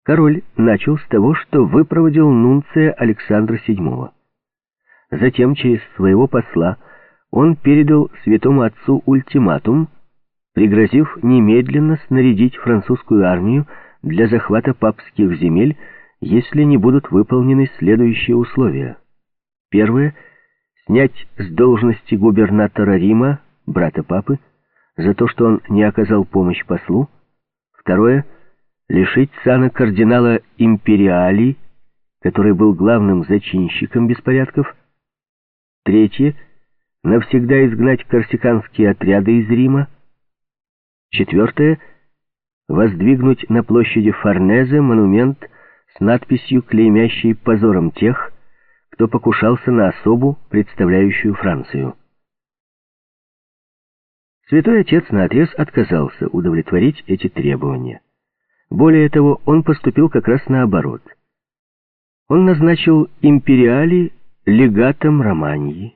Король начал с того, что выпроводил нунция Александра VII. Затем, через своего посла, он передал святому отцу ультиматум, пригрозив немедленно снарядить французскую армию для захвата папских земель, если не будут выполнены следующие условия. Первое — снять с должности губернатора Рима, брата папы, за то, что он не оказал помощь послу. Второе — лишить сана кардинала Империали, который был главным зачинщиком беспорядков. Третье — навсегда изгнать корсиканские отряды из Рима. Четвертое — воздвигнуть на площади Форнезе монумент с надписью, клеймящей позором тех, кто покушался на особу, представляющую Францию. Святой Отец наотрез отказался удовлетворить эти требования. Более того, он поступил как раз наоборот. Он назначил империали легатом Романьи,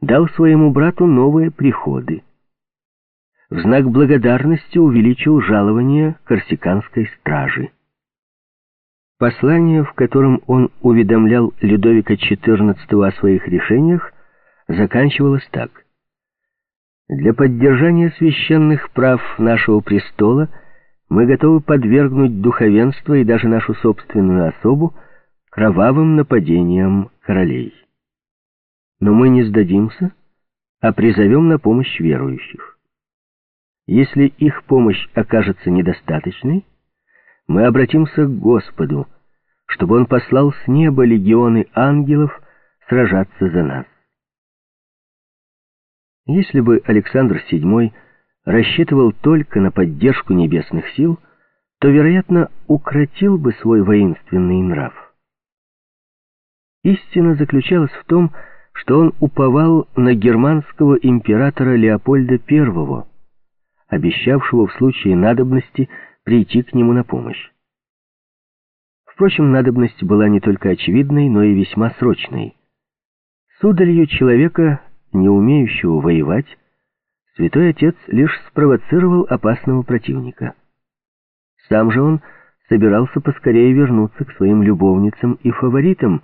дал своему брату новые приходы, в знак благодарности увеличил жалование корсиканской стражи. Послание, в котором он уведомлял Людовика XIV о своих решениях, заканчивалось так. «Для поддержания священных прав нашего престола мы готовы подвергнуть духовенство и даже нашу собственную особу кровавым нападениям королей. Но мы не сдадимся, а призовем на помощь верующих. Если их помощь окажется недостаточной, мы обратимся к Господу, чтобы Он послал с неба легионы ангелов сражаться за нас. Если бы Александр VII рассчитывал только на поддержку небесных сил, то, вероятно, укротил бы свой воинственный нрав. Истина заключалась в том, что он уповал на германского императора Леопольда I, обещавшего в случае надобности прийти к нему на помощь. Впрочем, надобность была не только очевидной, но и весьма срочной. Сударью человека, не умеющего воевать, святой отец лишь спровоцировал опасного противника. Сам же он собирался поскорее вернуться к своим любовницам и фаворитам,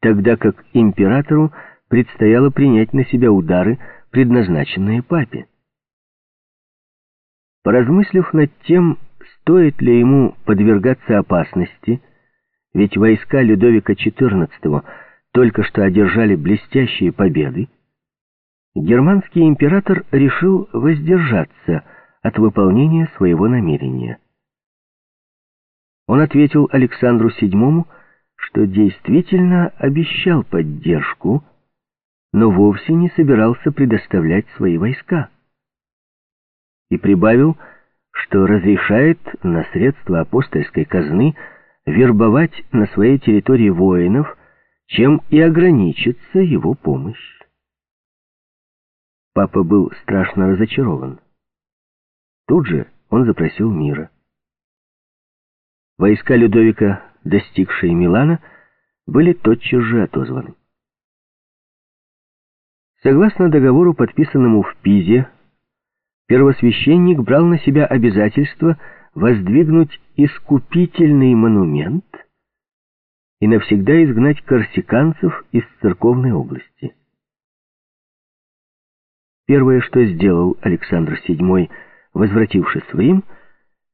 тогда как императору предстояло принять на себя удары, предназначенные папе. Поразмыслив над тем, стоит ли ему подвергаться опасности, ведь войска Людовика XIV только что одержали блестящие победы, германский император решил воздержаться от выполнения своего намерения. Он ответил Александру VII, что действительно обещал поддержку, но вовсе не собирался предоставлять свои войска и прибавил, что разрешает на средства апостольской казны вербовать на своей территории воинов, чем и ограничится его помощь. Папа был страшно разочарован. Тут же он запросил мира. Войска Людовика, достигшие Милана, были тотчас же отозваны. Согласно договору, подписанному в Пизе первосвященник брал на себя обязательство воздвигнуть искупительный монумент и навсегда изгнать корсиканцев из церковной области. Первое, что сделал Александр VII, возвратившись в Рим,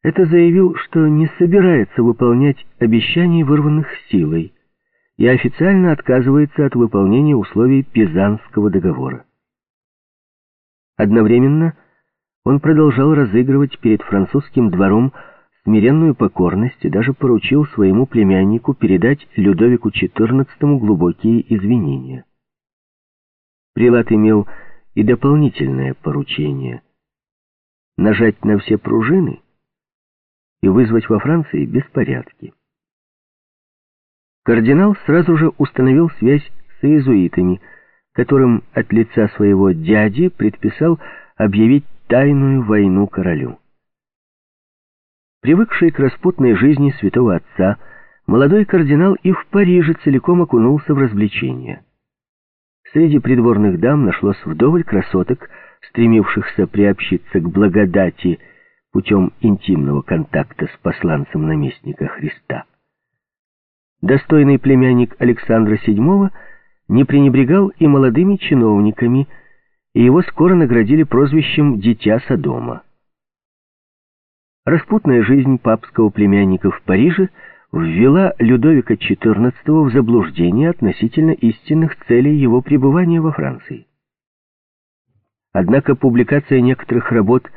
это заявил, что не собирается выполнять обещаний, вырванных силой, и официально отказывается от выполнения условий Пизанского договора. Одновременно он продолжал разыгрывать перед французским двором смиренную покорность и даже поручил своему племяннику передать Людовику XIV глубокие извинения. Прилад имел и дополнительное поручение — нажать на все пружины и вызвать во Франции беспорядки. Кардинал сразу же установил связь с иезуитами, которым от лица своего дяди предписал объявить тайную войну королю. Привыкший к распутной жизни святого отца, молодой кардинал и в Париже целиком окунулся в развлечения. Среди придворных дам нашлось вдоволь красоток, стремившихся приобщиться к благодати путем интимного контакта с посланцем наместника Христа. Достойный племянник Александра VII не пренебрегал и молодыми чиновниками, и его скоро наградили прозвищем «Дитя Содома». Распутная жизнь папского племянника в Париже ввела Людовика XIV в заблуждение относительно истинных целей его пребывания во Франции. Однако публикация некоторых работ,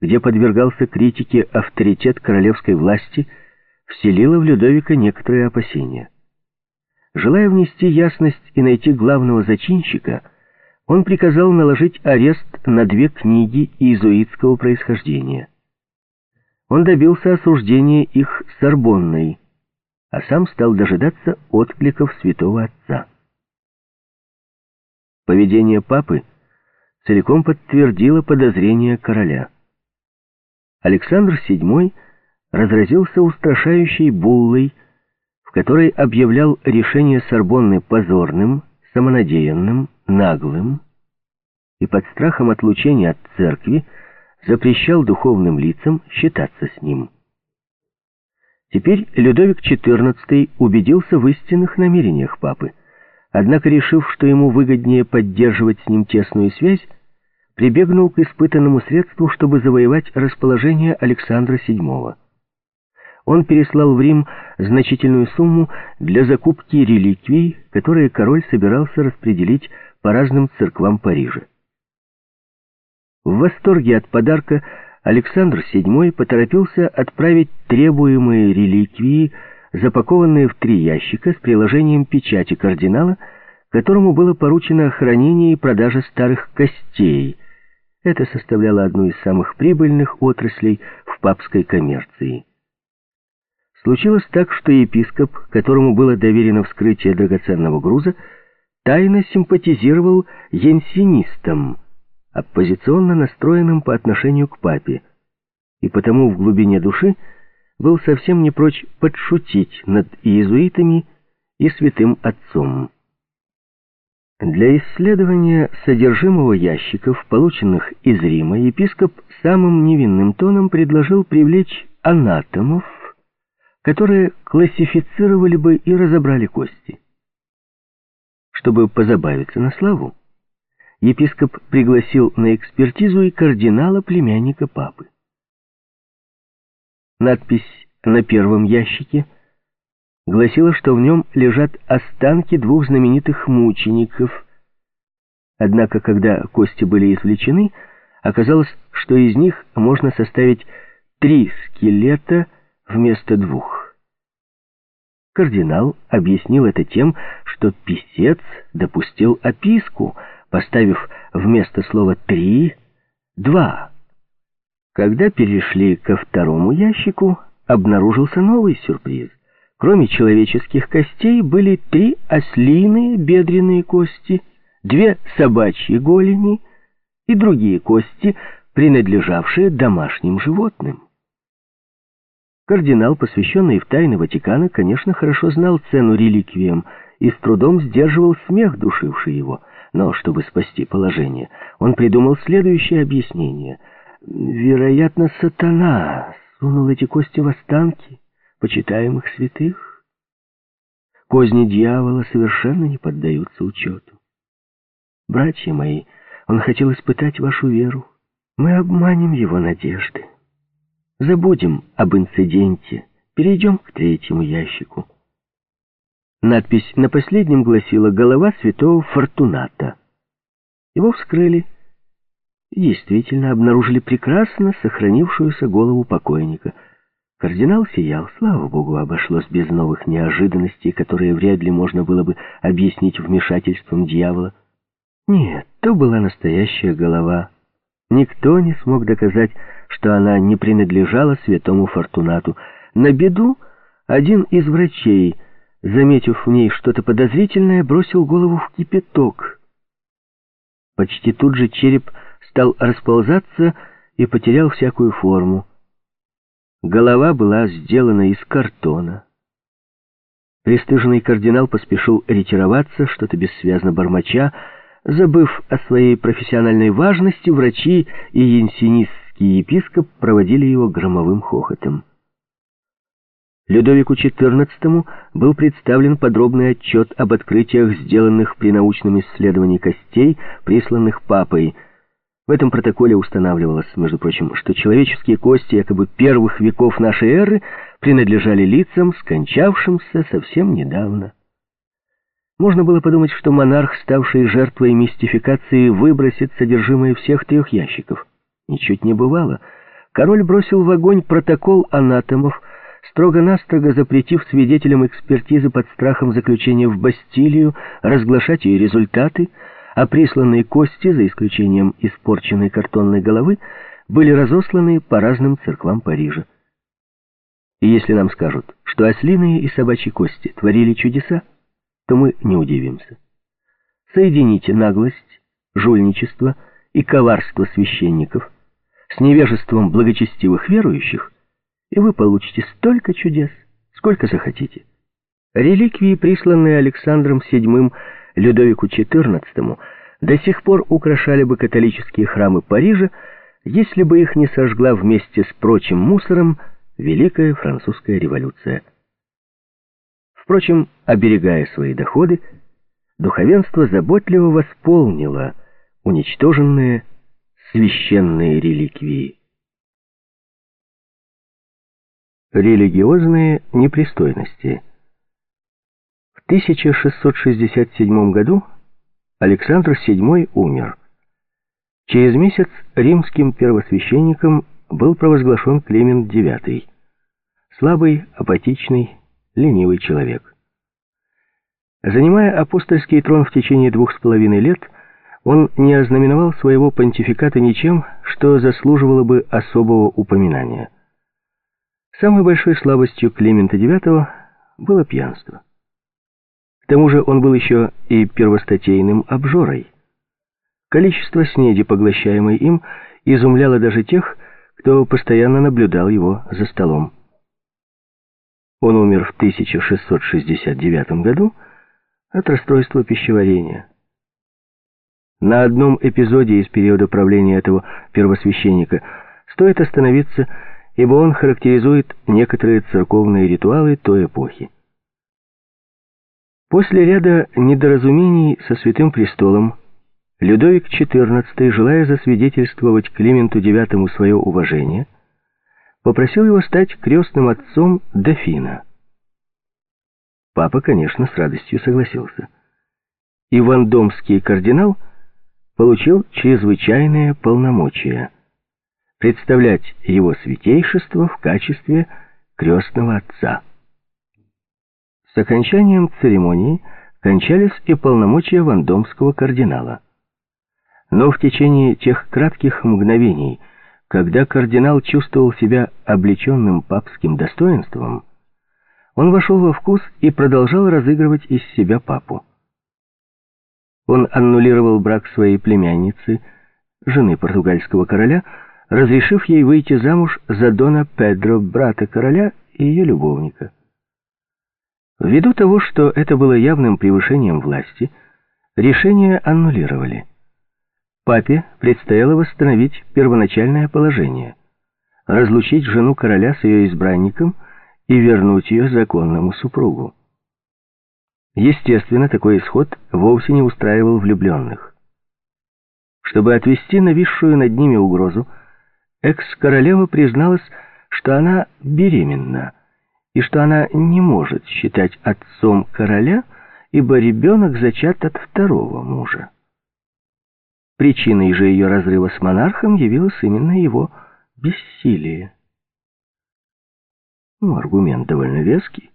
где подвергался критике авторитет королевской власти, вселила в Людовика некоторые опасения. Желая внести ясность и найти главного зачинщика, он приказал наложить арест на две книги иезуитского происхождения – он добился осуждения их Сорбонной, а сам стал дожидаться откликов святого отца. Поведение папы целиком подтвердило подозрения короля. Александр VII разразился устрашающей буллой, в которой объявлял решение Сорбонны позорным, самонадеянным, наглым, и под страхом отлучения от церкви запрещал духовным лицам считаться с ним. Теперь Людовик XIV убедился в истинных намерениях папы, однако, решив, что ему выгоднее поддерживать с ним тесную связь, прибегнул к испытанному средству, чтобы завоевать расположение Александра VII. Он переслал в Рим значительную сумму для закупки реликвий, которые король собирался распределить по разным церквам Парижа. В восторге от подарка Александр VII поторопился отправить требуемые реликвии, запакованные в три ящика с приложением печати кардинала, которому было поручено хранение и продажа старых костей. Это составляло одну из самых прибыльных отраслей в папской коммерции. Случилось так, что епископ, которому было доверено вскрытие драгоценного груза, тайно симпатизировал янсинистам – оппозиционно настроенным по отношению к папе, и потому в глубине души был совсем не прочь подшутить над иезуитами и святым отцом. Для исследования содержимого ящиков, полученных из Рима, епископ самым невинным тоном предложил привлечь анатомов, которые классифицировали бы и разобрали кости. Чтобы позабавиться на славу, епископ пригласил на экспертизу и кардинала племянника папы. Надпись на первом ящике гласила, что в нем лежат останки двух знаменитых мучеников. Однако, когда кости были извлечены, оказалось, что из них можно составить три скелета вместо двух. Кардинал объяснил это тем, что писец допустил описку — поставив вместо слова «три» «два». Когда перешли ко второму ящику, обнаружился новый сюрприз. Кроме человеческих костей были три ослиные бедренные кости, две собачьи голени и другие кости, принадлежавшие домашним животным. Кардинал, посвященный в тайны Ватикана, конечно, хорошо знал цену реликвиям и с трудом сдерживал смех, душивший его. Но, чтобы спасти положение, он придумал следующее объяснение. Вероятно, сатана сунул эти кости в останки почитаемых святых. Козни дьявола совершенно не поддаются учету. Братья мои, он хотел испытать вашу веру. Мы обманем его надежды. Забудем об инциденте, перейдем к третьему ящику. Надпись на последнем гласила «Голова святого Фортуната». Его вскрыли и действительно обнаружили прекрасно сохранившуюся голову покойника. Кардинал сиял, слава богу, обошлось без новых неожиданностей, которые вряд ли можно было бы объяснить вмешательством дьявола. Нет, то была настоящая голова. Никто не смог доказать, что она не принадлежала святому Фортунату. На беду один из врачей, заметив в ней что-то подозрительное, бросил голову в кипяток. Почти тут же череп стал расползаться и потерял всякую форму. Голова была сделана из картона. Пристыженный кардинал поспешил ретироваться, что-то бессвязно бормоча, Забыв о своей профессиональной важности, врачи и янсинистский епископ проводили его громовым хохотом. Людовику XIV был представлен подробный отчет об открытиях, сделанных при научном исследовании костей, присланных папой. В этом протоколе устанавливалось, между прочим, что человеческие кости якобы первых веков нашей эры принадлежали лицам, скончавшимся совсем недавно. Можно было подумать, что монарх, ставший жертвой мистификации, выбросит содержимое всех трех ящиков. Ничуть не бывало. Король бросил в огонь протокол анатомов, строго-настрого запретив свидетелям экспертизы под страхом заключения в Бастилию разглашать ее результаты, а присланные кости, за исключением испорченной картонной головы, были разосланы по разным церквам Парижа. И если нам скажут, что ослиные и собачьи кости творили чудеса, то мы не удивимся. Соедините наглость, жульничество и коварство священников с невежеством благочестивых верующих, и вы получите столько чудес, сколько захотите. Реликвии, присланные Александром VII Людовику XIV, до сих пор украшали бы католические храмы Парижа, если бы их не сожгла вместе с прочим мусором Великая Французская революция. Впрочем, оберегая свои доходы, духовенство заботливо восполнило уничтоженные священные реликвии. Религиозные непристойности 1667 году Александр VII умер. Через месяц римским первосвященником был провозглашен Климент IX. Слабый, апатичный, ленивый человек. Занимая апостольский трон в течение двух с половиной лет, он не ознаменовал своего понтификата ничем, что заслуживало бы особого упоминания. Самой большой слабостью Климента IX было пьянство. К тому же он был еще и первостатейным обжорой. Количество снеди, поглощаемой им, изумляло даже тех, кто постоянно наблюдал его за столом. Он умер в 1669 году от расстройства пищеварения. На одном эпизоде из периода правления этого первосвященника стоит остановиться, ибо он характеризует некоторые церковные ритуалы той эпохи. После ряда недоразумений со Святым Престолом Людовик XIV, желая засвидетельствовать Клименту IX свое уважение, попросил его стать крестным отцом дофина. Папа, конечно, с радостью согласился. Иван Домский кардинал получил чрезвычайные полномочия представлять его святейшество в качестве крестного отца. С окончанием церемонии кончались и полномочия вандомского кардинала. Но в течение тех кратких мгновений, когда кардинал чувствовал себя облеченным папским достоинством, он вошел во вкус и продолжал разыгрывать из себя папу. Он аннулировал брак своей племянницы, жены португальского короля, разрешив ей выйти замуж за Дона Педро, брата короля и ее любовника. Ввиду того, что это было явным превышением власти, решение аннулировали папе предстояло восстановить первоначальное положение, разлучить жену короля с ее избранником и вернуть ее законному супругу. Естественно, такой исход вовсе не устраивал влюбленных. Чтобы отвести нависшую над ними угрозу, экс-королева призналась, что она беременна, и что она не может считать отцом короля, ибо ребенок зачат от второго мужа. Причиной же ее разрыва с монархом явилось именно его бессилие. Ну, аргумент довольно веский.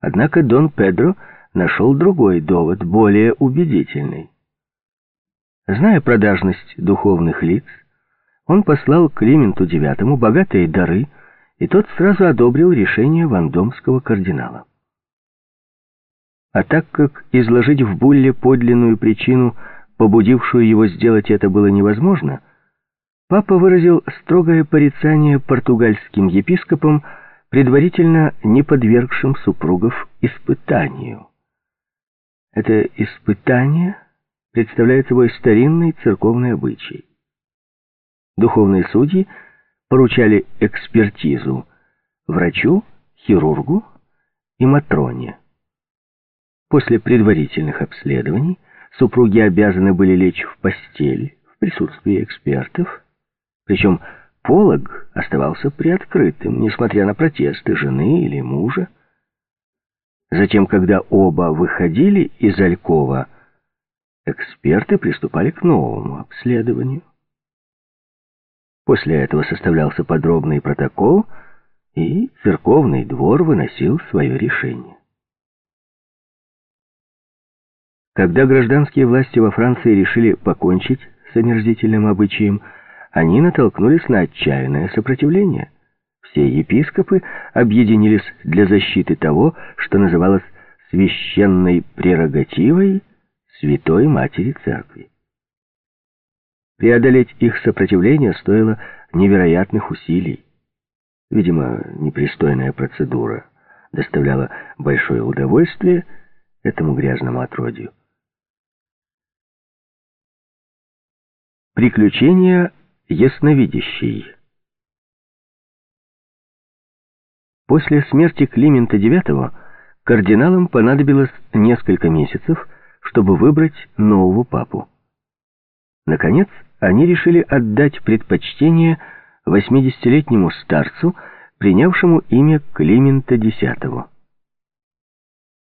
Однако Дон Педро нашел другой довод, более убедительный. Зная продажность духовных лиц, он послал Клименту IX богатые дары, и тот сразу одобрил решение вандомского кардинала. А так как изложить в булле подлинную причину, побудившую его сделать это, было невозможно, папа выразил строгое порицание португальским епископам, предварительно не подвергшим супругов испытанию. Это испытание представляет собой старинный церковный обычай. Духовные судьи поручали экспертизу врачу, хирургу и матроне. После предварительных обследований супруги обязаны были лечь в постель в присутствии экспертов, причем полог оставался приоткрытым, несмотря на протесты жены или мужа. Затем, когда оба выходили из Алькова, эксперты приступали к новому обследованию. После этого составлялся подробный протокол, и церковный двор выносил свое решение. Когда гражданские власти во Франции решили покончить с омерзительным обычаем, они натолкнулись на отчаянное сопротивление. Все епископы объединились для защиты того, что называлось священной прерогативой Святой Матери Церкви. Преодолеть их сопротивление стоило невероятных усилий. Видимо, непристойная процедура доставляла большое удовольствие этому грязному отродью. Приключения ясновидящей После смерти Климента IX кардиналам понадобилось несколько месяцев, чтобы выбрать нового папу. Наконец, они решили отдать предпочтение 80-летнему старцу, принявшему имя Климента X.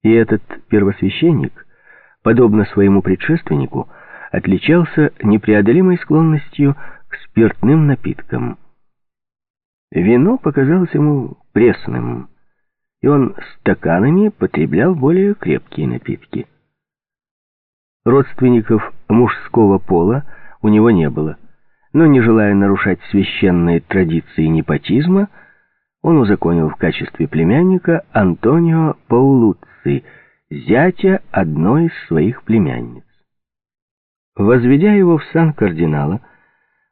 И этот первосвященник, подобно своему предшественнику, отличался непреодолимой склонностью к спиртным напиткам. Вино показалось ему пресным, и он стаканами потреблял более крепкие напитки. Родственников мужского пола у него не было, но, не желая нарушать священные традиции непотизма, он узаконил в качестве племянника Антонио Паулуцци, зятя одной из своих племянниц. Возведя его в сан кардинала,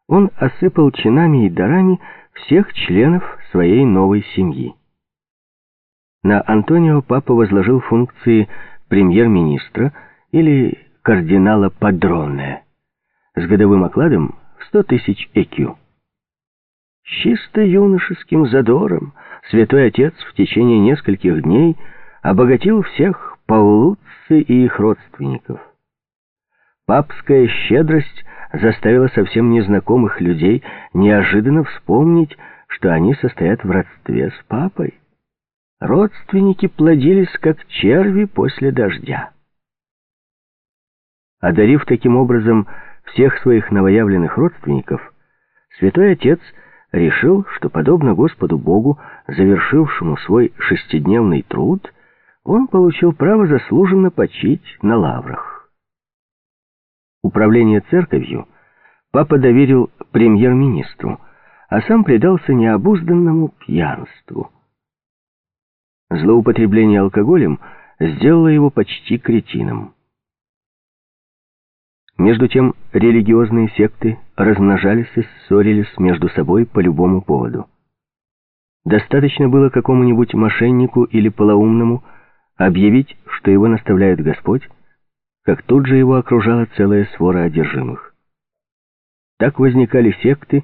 он осыпал чинами и дарами всех членов своей новой семьи. На Антонио папа возложил функции премьер-министра или кардинала Падроне с годовым окладом в 100 тысяч ЭКЮ. С чисто юношеским задором святой отец в течение нескольких дней обогатил всех Паулуцци и их родственников. Папская щедрость заставила совсем незнакомых людей неожиданно вспомнить, что они состоят в родстве с папой. Родственники плодились, как черви после дождя. Одарив таким образом всех своих новоявленных родственников, святой отец решил, что, подобно Господу Богу, завершившему свой шестидневный труд, он получил право заслуженно почить на лаврах. Управление церковью папа доверил премьер-министру, а сам предался необузданному пьянству. Злоупотребление алкоголем сделало его почти кретином. Между тем религиозные секты размножались и ссорились между собой по любому поводу. Достаточно было какому-нибудь мошеннику или полоумному объявить, что его наставляет Господь, как тут же его окружала целая свора одержимых. Так возникали секты,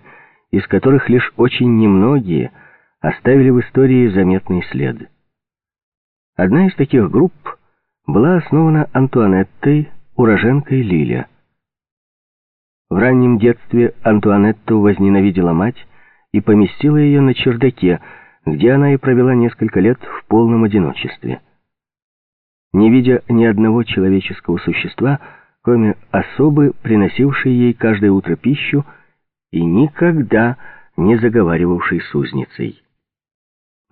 из которых лишь очень немногие оставили в истории заметный след. Одна из таких групп была основана Антуанеттой, уроженкой Лиля. В раннем детстве Антуанетту возненавидела мать и поместила ее на чердаке, где она и провела несколько лет в полном одиночестве. Не видя ни одного человеческого существа, кроме особы, приносившей ей каждое утро пищу, и никогда не заговаривавшей с узницей.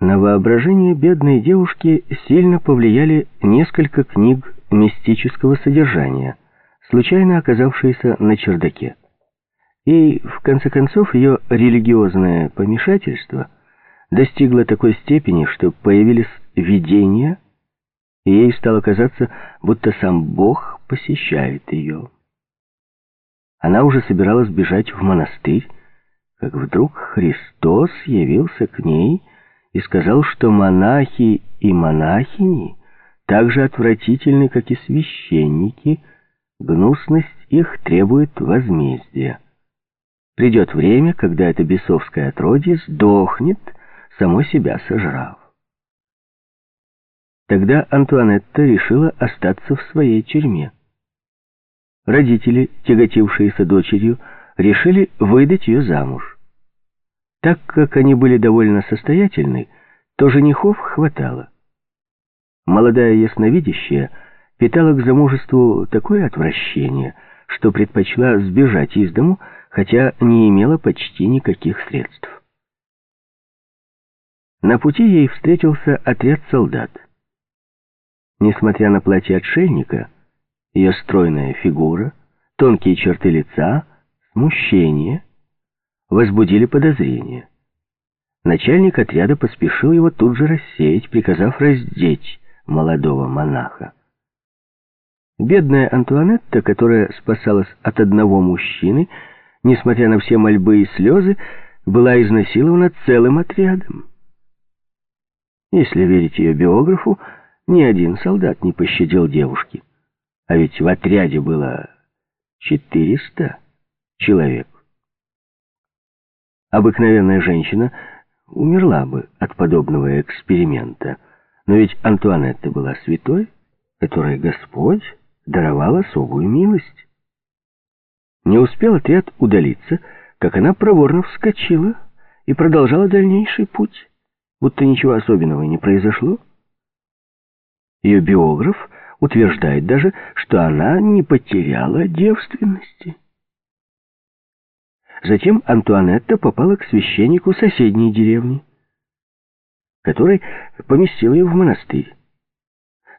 На воображение бедной девушки сильно повлияли несколько книг мистического содержания, случайно оказавшиеся на чердаке. И, в конце концов, ее религиозное помешательство достигло такой степени, что появились видения, и ей стало казаться, будто сам Бог посещает ее. Она уже собиралась бежать в монастырь, как вдруг Христос явился к ней и сказал, что монахи и монахини так же отвратительны, как и священники, гнусность их требует возмездия. Придет время, когда это бесовское отродье сдохнет, само себя сожрав. Тогда Антуанетта решила остаться в своей тюрьме. Родители, тяготившиеся дочерью, решили выдать ее замуж. Так как они были довольно состоятельны, то женихов хватало. Молодая ясновидящая питала к замужеству такое отвращение, что предпочла сбежать из дому, хотя не имела почти никаких средств. На пути ей встретился отряд солдат. Несмотря на платье отшельника, ее стройная фигура, тонкие черты лица, смущение — возбудили подозрения. Начальник отряда поспешил его тут же рассеять, приказав раздеть молодого монаха. Бедная Антуанетта, которая спасалась от одного мужчины, несмотря на все мольбы и слезы, была изнасилована целым отрядом. Если верить ее биографу, ни один солдат не пощадил девушки. А ведь в отряде было 400 человек. Обыкновенная женщина умерла бы от подобного эксперимента. Но ведь Антуанетта была святой, которой Господь даровал особую милость. Не успел отряд удалиться, как она проворно вскочила и продолжала дальнейший путь, будто ничего особенного не произошло. Ее биограф утверждает даже, что она не потеряла девственности. Затем Антуанетта попала к священнику соседней деревни, который поместил ее в монастырь.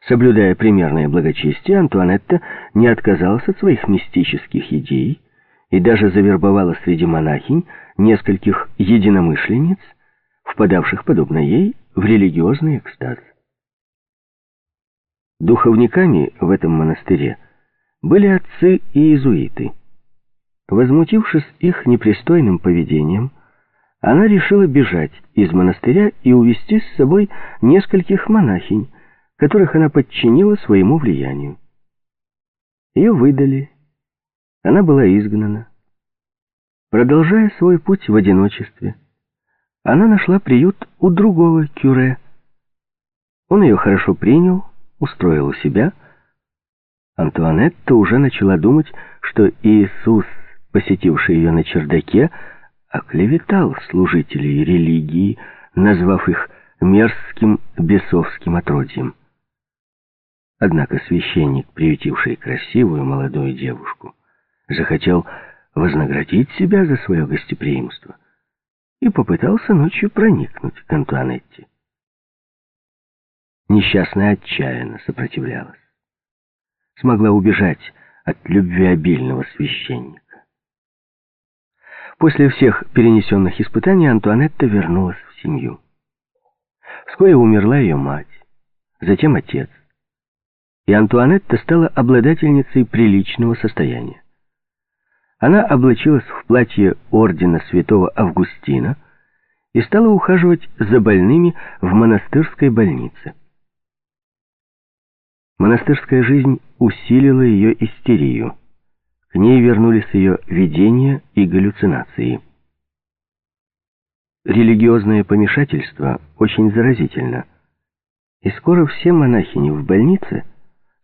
Соблюдая примерное благочестие, Антуанетта не отказалась от своих мистических идей и даже завербовала среди монахинь нескольких единомышленниц, впадавших, подобно ей, в религиозный экстаз. Духовниками в этом монастыре были отцы и иезуиты. Возмутившись их непристойным поведением, она решила бежать из монастыря и увести с собой нескольких монахинь, которых она подчинила своему влиянию. Ее выдали, она была изгнана. Продолжая свой путь в одиночестве, она нашла приют у другого кюре. Он ее хорошо принял, устроил у себя. Антуанетта уже начала думать, что Иисус посетивший ее на чердаке, оклеветал служителей религии, назвав их мерзким бесовским отродьем. Однако священник, приютивший красивую молодую девушку, захотел вознаградить себя за свое гостеприимство и попытался ночью проникнуть к Антуанетте. Несчастная отчаянно сопротивлялась. Смогла убежать от любвеобильного священника. После всех перенесенных испытаний Антуанетта вернулась в семью. Вскоре умерла ее мать, затем отец. И Антуанетта стала обладательницей приличного состояния. Она облачилась в платье ордена святого Августина и стала ухаживать за больными в монастырской больнице. Монастырская жизнь усилила ее истерию. К ней вернулись ее видения и галлюцинации. Религиозное помешательство очень заразительно. И скоро все монахини в больнице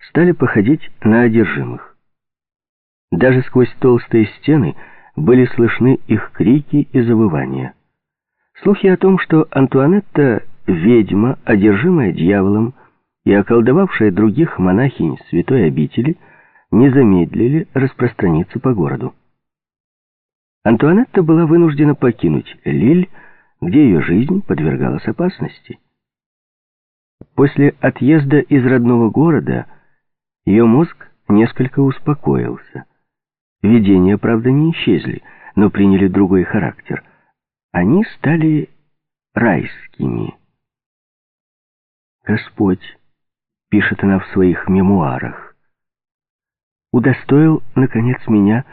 стали походить на одержимых. Даже сквозь толстые стены были слышны их крики и завывания. Слухи о том, что Антуанетта — ведьма, одержимая дьяволом и околдовавшая других монахинь святой обители, не замедлили распространиться по городу. Антуанетта была вынуждена покинуть Лиль, где ее жизнь подвергалась опасности. После отъезда из родного города ее мозг несколько успокоился. Видения, правда, не исчезли, но приняли другой характер. Они стали райскими. Господь, пишет она в своих мемуарах, удостоил, наконец, меня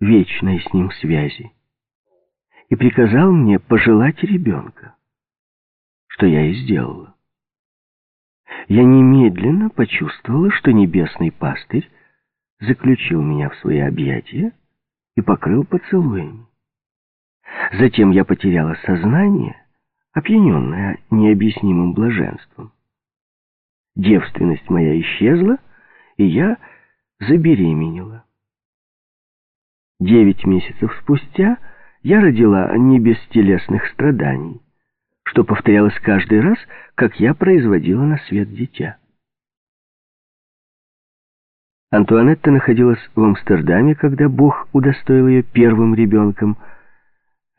вечной с ним связи и приказал мне пожелать ребенка, что я и сделала. Я немедленно почувствовала, что небесный пастырь заключил меня в свои объятия и покрыл поцелуями. Затем я потеряла сознание, опьяненная необъяснимым блаженством. Девственность моя исчезла, и я забеременела. Девять месяцев спустя я родила не без телесных страданий, что повторялось каждый раз, как я производила на свет дитя. Антуанетта находилась в Амстердаме, когда Бог удостоил ее первым ребенком.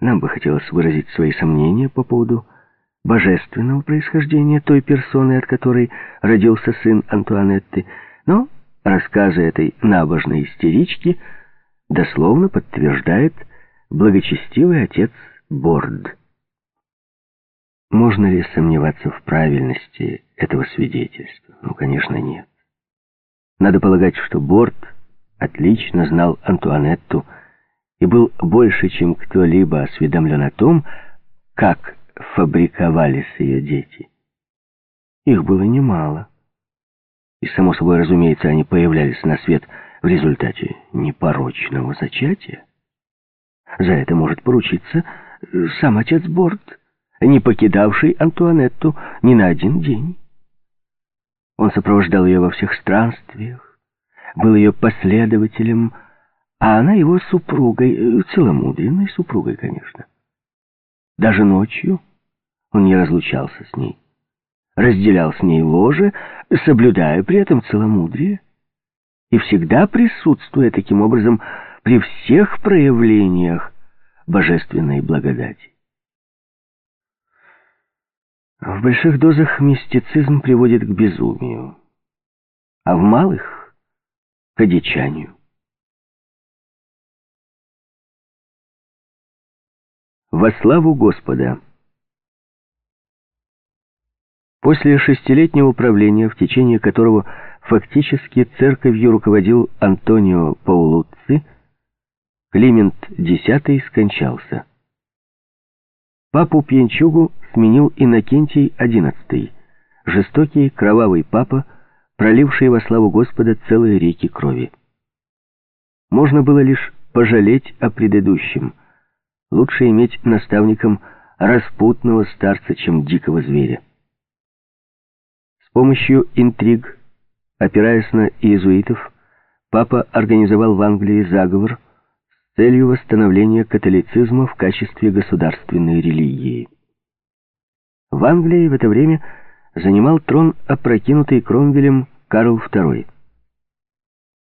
Нам бы хотелось выразить свои сомнения по поводу божественного происхождения той персоны, от которой родился сын Антуанетты, но рассказы этой набожной истерички дословно подтверждает благочестивый отец Борд. Можно ли сомневаться в правильности этого свидетельства? Ну, конечно, нет. Надо полагать, что Борт отлично знал Антуанетту и был больше, чем кто-либо осведомлен о том, как фабриковались ее дети. Их было немало. И, само собой, разумеется, они появлялись на свет в результате непорочного зачатия. За это может поручиться сам отец Борт, не покидавший Антуанетту ни на один день. Он сопровождал ее во всех странствиях, был ее последователем, а она его супругой, э, целомудренной супругой, конечно. Даже ночью он не разлучался с ней, разделял с ней ложе, соблюдая при этом целомудрие, и всегда присутствуя таким образом при всех проявлениях божественной благодати. В больших дозах мистицизм приводит к безумию, а в малых — к одичанию. Во славу Господа! После шестилетнего правления, в течение которого фактически церковью руководил Антонио Паулуцци, Климент X скончался. Папу Пьянчугу сменил Иннокентий XI, жестокий, кровавый папа, проливший во славу Господа целые реки крови. Можно было лишь пожалеть о предыдущем. Лучше иметь наставником распутного старца, чем дикого зверя. С помощью интриг, опираясь на иезуитов, папа организовал в Англии заговор, целью восстановления католицизма в качестве государственной религии. В Англии в это время занимал трон опрокинутый Кромвелем Карл II.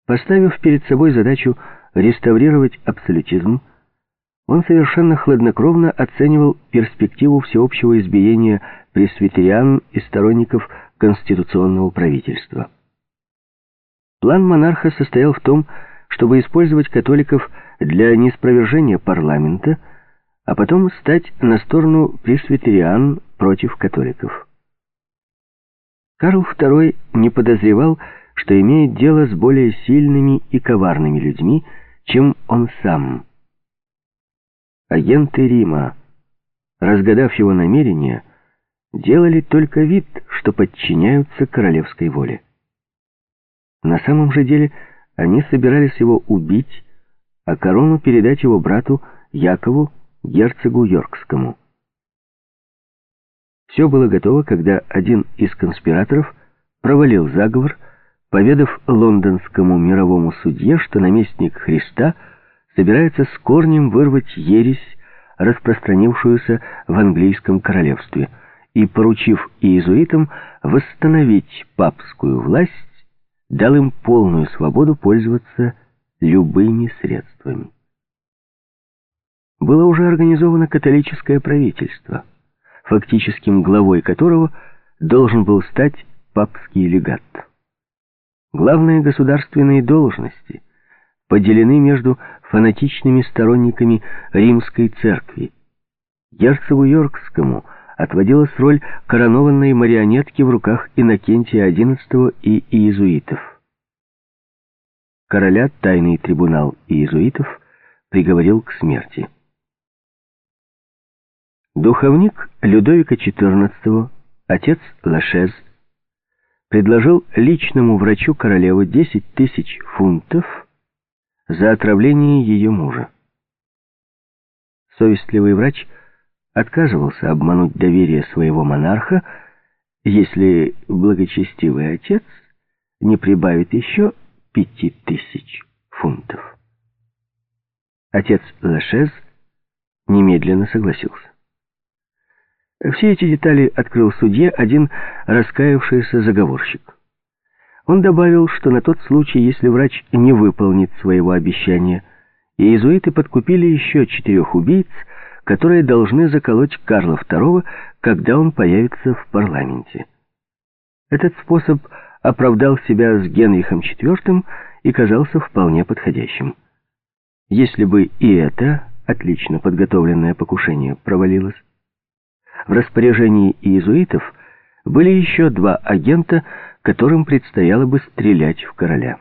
Поставив перед собой задачу реставрировать абсолютизм, он совершенно хладнокровно оценивал перспективу всеобщего избиения пресвитериан и сторонников конституционного правительства. План монарха состоял в том, чтобы использовать католиков для неспровержения парламента, а потом стать на сторону пресвитериан против католиков. Карл II не подозревал, что имеет дело с более сильными и коварными людьми, чем он сам. Агенты Рима, разгадав его намерения, делали только вид, что подчиняются королевской воле. На самом же деле они собирались его убить, а корону передать его брату Якову, герцогу Йоркскому. Все было готово, когда один из конспираторов провалил заговор, поведав лондонскому мировому судье, что наместник Христа собирается с корнем вырвать ересь, распространившуюся в английском королевстве, и, поручив иезуитам восстановить папскую власть, дал им полную свободу пользоваться любыми средствами. Было уже организовано католическое правительство, фактическим главой которого должен был стать папский легат. Главные государственные должности поделены между фанатичными сторонниками римской церкви. Герцогу Йоркскому отводилась роль коронованной марионетки в руках Иннокентия XI и иезуитов. Короля тайный трибунал иезуитов приговорил к смерти. Духовник Людовика XIV, отец Лашез, предложил личному врачу королевы 10 тысяч фунтов за отравление ее мужа. Совестливый врач отказывался обмануть доверие своего монарха, если благочестивый отец не прибавит еще пяти тысяч фунтов. Отец Лашез немедленно согласился. Все эти детали открыл судье один раскаявшийся заговорщик. Он добавил, что на тот случай, если врач не выполнит своего обещания, иезуиты подкупили еще четырех убийц, которые должны заколоть Карла II, когда он появится в парламенте. Этот способ оправдал себя с Генрихом IV и казался вполне подходящим. Если бы и это отлично подготовленное покушение провалилось, в распоряжении иезуитов были еще два агента, которым предстояло бы стрелять в короля.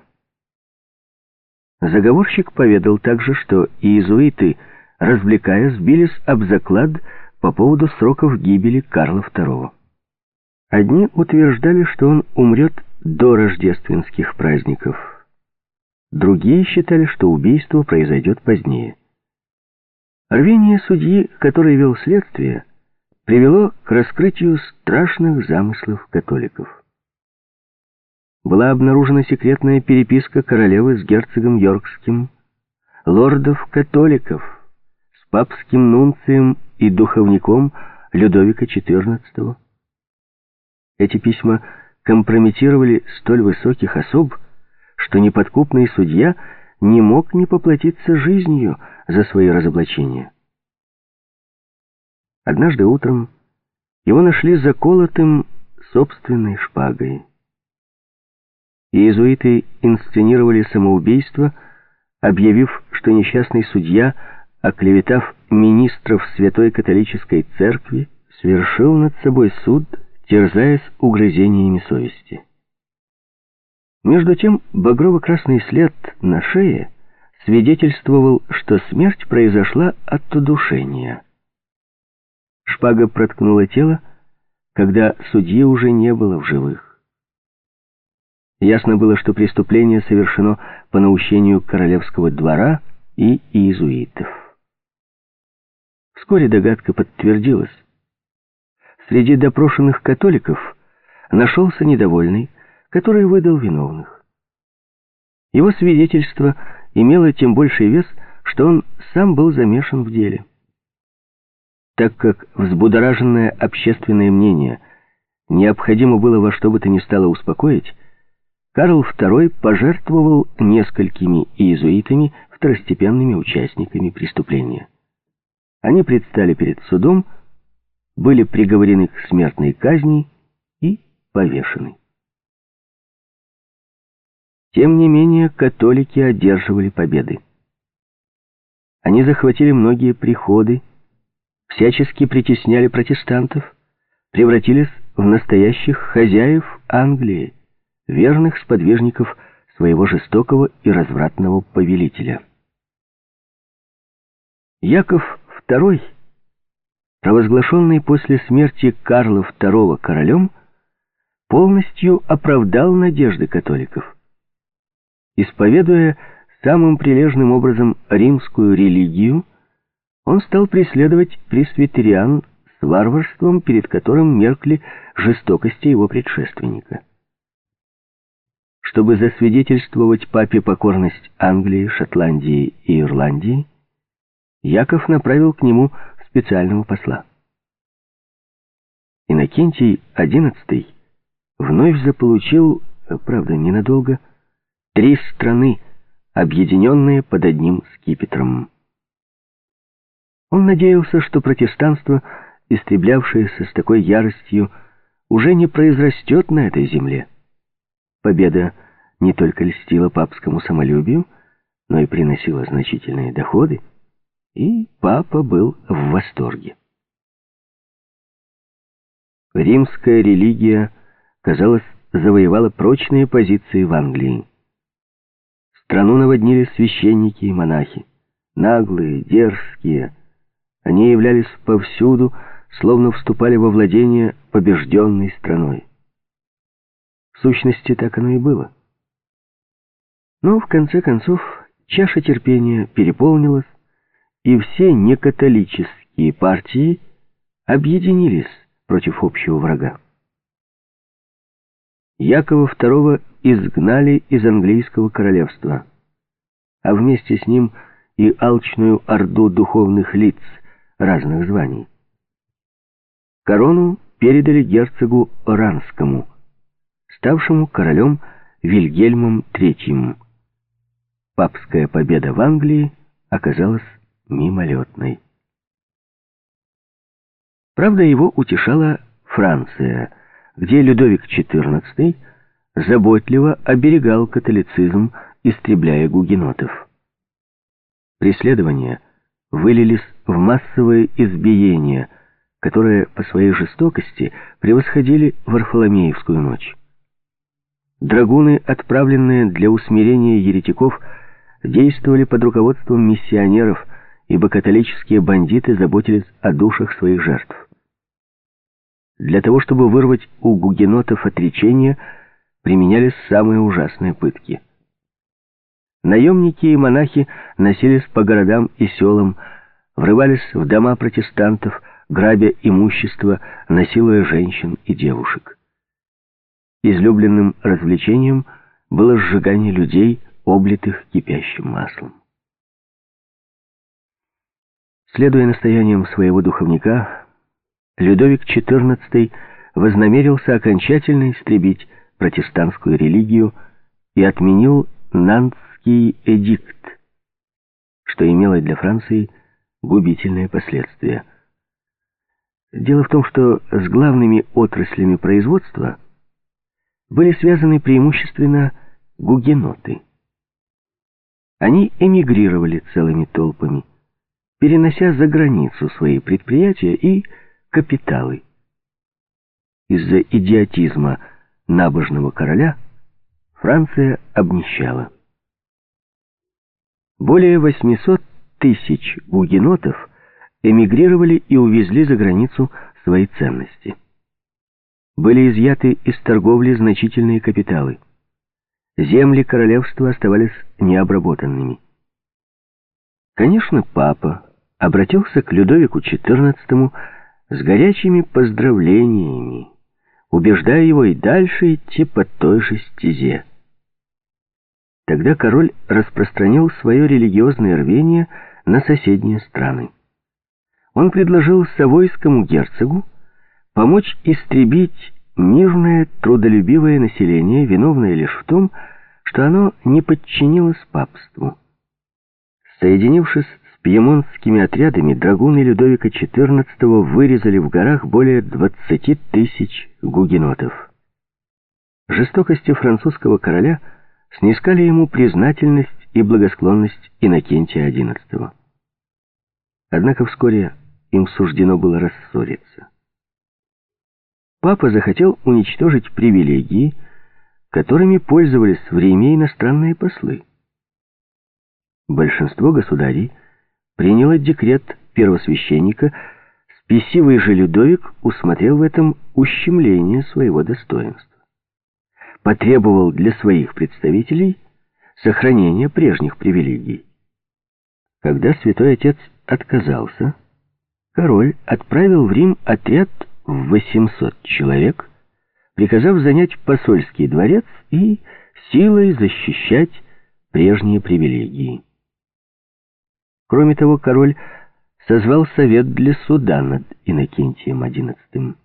Заговорщик поведал также, что иезуиты, развлекая, сбились об заклад по поводу сроков гибели Карла II. Одни утверждали, что он умрет до рождественских праздников. Другие считали, что убийство произойдет позднее. Рвение судьи, который вел следствие, привело к раскрытию страшных замыслов католиков. Была обнаружена секретная переписка королевы с герцогом Йоркским, лордов-католиков, с папским нунцием и духовником Людовика XIV. Эти письма компрометировали столь высоких особ, что неподкупный судья не мог не поплатиться жизнью за свои разоблачения. Однажды утром его нашли заколотым собственной шпагой. Иезуиты инсценировали самоубийство, объявив, что несчастный судья, оклеветав министров Святой Католической Церкви, совершил над собой суд, терзаясь угрызениями совести. Между тем багрово-красный след на шее свидетельствовал, что смерть произошла от удушения. Шпага проткнула тело, когда судьи уже не было в живых. Ясно было, что преступление совершено по наущению королевского двора и иезуитов. Вскоре догадка подтвердилась. Среди допрошенных католиков нашелся недовольный, который выдал виновных. Его свидетельство имело тем больший вес, что он сам был замешан в деле так как взбудораженное общественное мнение необходимо было во что бы то ни стало успокоить, Карл II пожертвовал несколькими иезуитами второстепенными участниками преступления. Они предстали перед судом, были приговорены к смертной казни и повешены. Тем не менее, католики одерживали победы. Они захватили многие приходы, всячески притесняли протестантов, превратились в настоящих хозяев Англии, верных сподвижников своего жестокого и развратного повелителя. Яков II, провозглашенный после смерти Карла II королем, полностью оправдал надежды католиков. Исповедуя самым прилежным образом римскую религию, он стал преследовать пресвитериан с варварством, перед которым меркли жестокости его предшественника. Чтобы засвидетельствовать папе покорность Англии, Шотландии и Ирландии, Яков направил к нему специального посла. Иннокентий XI вновь заполучил, правда, ненадолго, три страны, объединенные под одним скипетром. Он надеялся, что протестанство, истреблявшееся с такой яростью, уже не произрастет на этой земле. Победа не только льстила папскому самолюбию, но и приносила значительные доходы, и папа был в восторге. Римская религия, казалось, завоевала прочные позиции в Англии. Страну наводнили священники и монахи, наглые, дерзкие. Они являлись повсюду, словно вступали во владение побежденной страной. В сущности, так оно и было. Но, в конце концов, чаша терпения переполнилась, и все некатолические партии объединились против общего врага. Якова II изгнали из английского королевства, а вместе с ним и алчную орду духовных лиц разных званий. Корону передали герцогу Оранскому, ставшему королем Вильгельмом III. Папская победа в Англии оказалась мимолетной. Правда, его утешала Франция, где Людовик XIV заботливо оберегал католицизм, истребляя гугенотов. Преследования вылились в массовые избиения, которые по своей жестокости превосходили Варфоломеевскую ночь. Драгуны, отправленные для усмирения еретиков, действовали под руководством миссионеров, ибо католические бандиты заботились о душах своих жертв. Для того, чтобы вырвать у гугенотов отречение, применялись самые ужасные пытки. Наемники и монахи носились по городам и селам, врывались в дома протестантов, грабя имущество, насилуя женщин и девушек. Излюбленным развлечением было сжигание людей, облитых кипящим маслом. Следуя настояниям своего духовника, Людовик XIV вознамерился окончательно истребить протестантскую религию и отменил Нантский эдикт, что имело для Франции губительные последствия. Дело в том, что с главными отраслями производства были связаны преимущественно гугеноты. Они эмигрировали целыми толпами, перенося за границу свои предприятия и капиталы. Из-за идиотизма набожного короля Франция обнищала. Более 800 тысяч гугенотов эмигрировали и увезли за границу свои ценности. Были изъяты из торговли значительные капиталы. Земли королевства оставались необработанными. Конечно, папа обратился к Людовику XIV с горячими поздравлениями, убеждая его и дальше идти по той же стезе. Тогда король распространил свое религиозное рвение на соседние страны. Он предложил Савойскому герцогу помочь истребить мирное трудолюбивое население, виновное лишь в том, что оно не подчинилось папству. Соединившись пьемонтскими отрядами драгуны Людовика XIV вырезали в горах более 20 тысяч гугенотов. Жестокости французского короля снискали ему признательность и благосклонность Иннокентия XI. Однако вскоре им суждено было рассориться. Папа захотел уничтожить привилегии, которыми пользовались в Риме иностранные послы. Большинство государей приняло декрет первосвященника, спесивый же Людовик усмотрел в этом ущемление своего достоинства. Потребовал для своих представителей сохранения прежних привилегий. Когда святой отец отказался, король отправил в Рим отряд в 800 человек, приказав занять посольский дворец и силой защищать прежние привилегии. Кроме того, король созвал совет для суда над Иннокентием XI.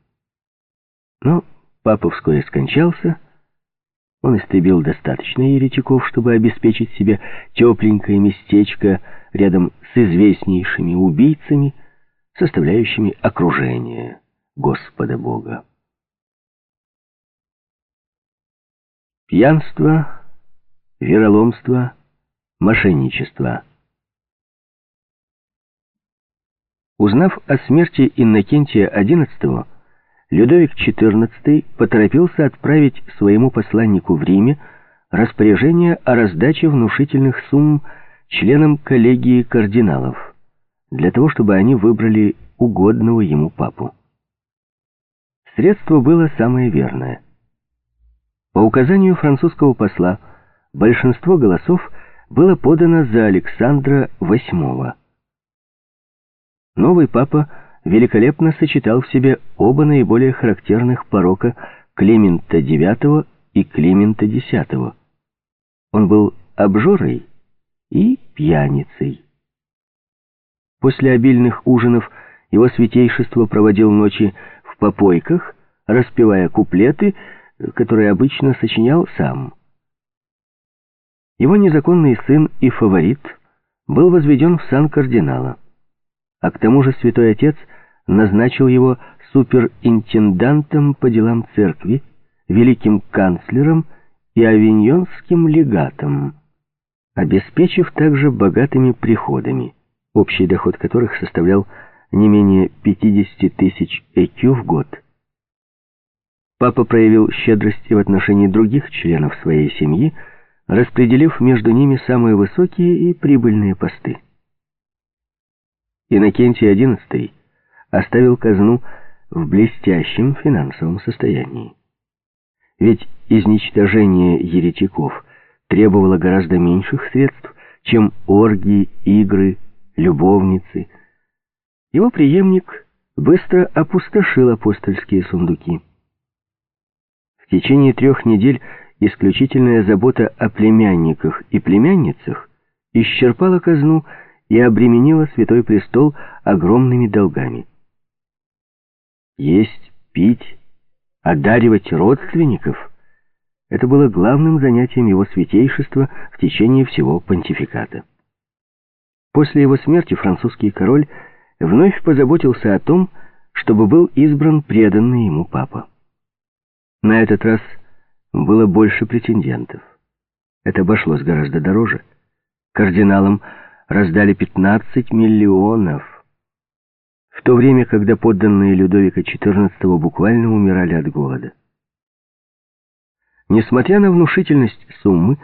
Но папа вскоре скончался, он истребил достаточно еретиков, чтобы обеспечить себе тепленькое местечко рядом с известнейшими убийцами, составляющими окружение Господа Бога. Пьянство, вероломство, мошенничество. Узнав о смерти Иннокентия XI, Людовик XIV поторопился отправить своему посланнику в Риме распоряжение о раздаче внушительных сумм членам коллегии кардиналов, для того, чтобы они выбрали угодного ему папу. Средство было самое верное. По указанию французского посла большинство голосов было подано за Александра VIII. Новый папа великолепно сочетал в себе оба наиболее характерных порока Климента IX и Климента X. Он был обжорой и пьяницей. После обильных ужинов его святейшество проводил ночи в попойках, распевая куплеты, которые обычно сочинял сам. Его незаконный сын и фаворит был возведен в сан кардинала а к тому же святой отец назначил его суперинтендантом по делам церкви, великим канцлером и авиньонским легатом, обеспечив также богатыми приходами, общий доход которых составлял не менее 50 тысяч ЭКЮ в год. Папа проявил щедрость и в отношении других членов своей семьи, распределив между ними самые высокие и прибыльные посты. Иннокентий XI оставил казну в блестящем финансовом состоянии. Ведь изничтожение еретиков требовало гораздо меньших средств, чем оргии, игры, любовницы. Его преемник быстро опустошил апостольские сундуки. В течение трех недель исключительная забота о племянниках и племянницах исчерпала казну и обременила Святой Престол огромными долгами. Есть, пить, одаривать родственников — это было главным занятием его святейшества в течение всего понтификата. После его смерти французский король вновь позаботился о том, чтобы был избран преданный ему папа. На этот раз было больше претендентов. Это обошлось гораздо дороже. Кардиналам раздали 15 миллионов. В то время, когда подданные Людовика XIV буквально умирали от голода. Несмотря на внушительность суммы,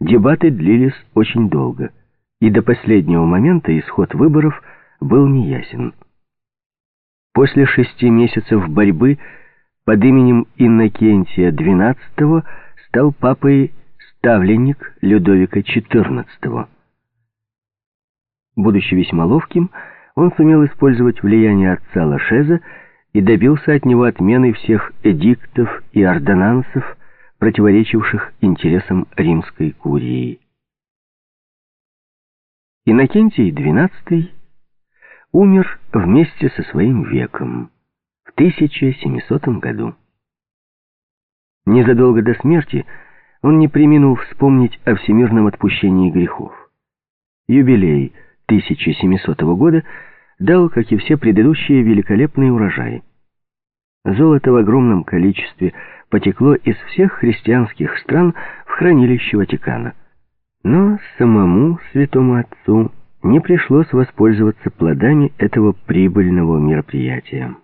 дебаты длились очень долго, и до последнего момента исход выборов был неясен. После шести месяцев борьбы под именем Иннокентия XII стал папой ставленник Людовика XIV. Будучи весьма ловким, он сумел использовать влияние отца Лашеза и добился от него отмены всех эдиктов и ордонансов, противоречивших интересам римской курии. Иннокентий XII умер вместе со своим веком в 1700 году. Незадолго до смерти он не преминул вспомнить о всемирном отпущении грехов. Юбилей – 1700 года дал, как и все предыдущие, великолепный урожай. Золото в огромном количестве потекло из всех христианских стран в хранилище Ватикана. Но самому святому отцу не пришлось воспользоваться плодами этого прибыльного мероприятия.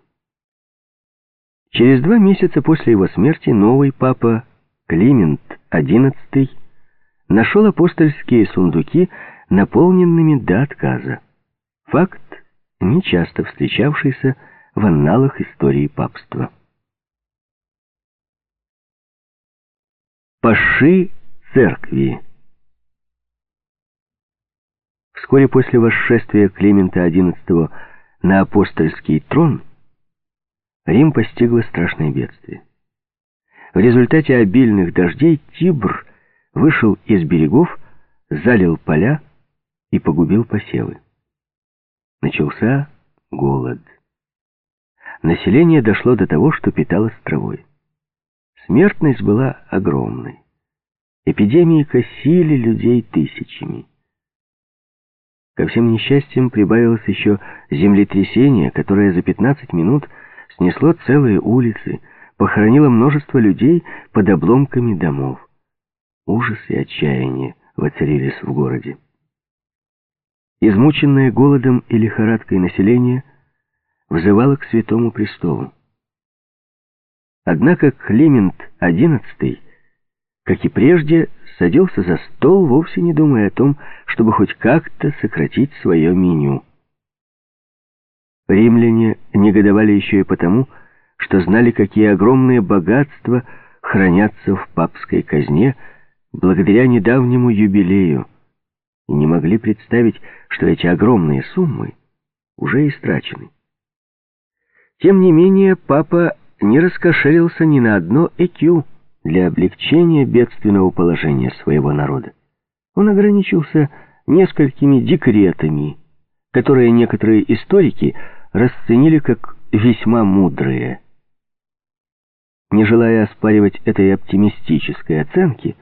Через два месяца после его смерти новый папа Климент XI нашел апостольские сундуки, наполненными до отказа. Факт, нечасто встречавшийся в анналах истории папства. Паши церкви Вскоре после восшествия Климента XI на апостольский трон, Рим постигло страшное бедствие. В результате обильных дождей Тибр вышел из берегов, залил поля и погубил посевы. Начался голод. Население дошло до того, что питалось травой. Смертность была огромной. Эпидемии косили людей тысячами. Ко всем несчастьям прибавилось еще землетрясение, которое за 15 минут снесло целые улицы, похоронило множество людей под обломками домов. Ужас и отчаяние воцарились в городе. Измученное голодом и лихорадкой население взывало к святому престолу. Однако Климент XI, как и прежде, садился за стол, вовсе не думая о том, чтобы хоть как-то сократить свое меню. Римляне негодовали еще и потому, что знали, какие огромные богатства хранятся в папской казне благодаря недавнему юбилею, и не могли представить, что эти огромные суммы уже истрачены. Тем не менее, папа не раскошелился ни на одно ЭКЮ для облегчения бедственного положения своего народа. Он ограничился несколькими декретами, которые некоторые историки расценили как весьма мудрые. Не желая оспаривать этой оптимистической оценки,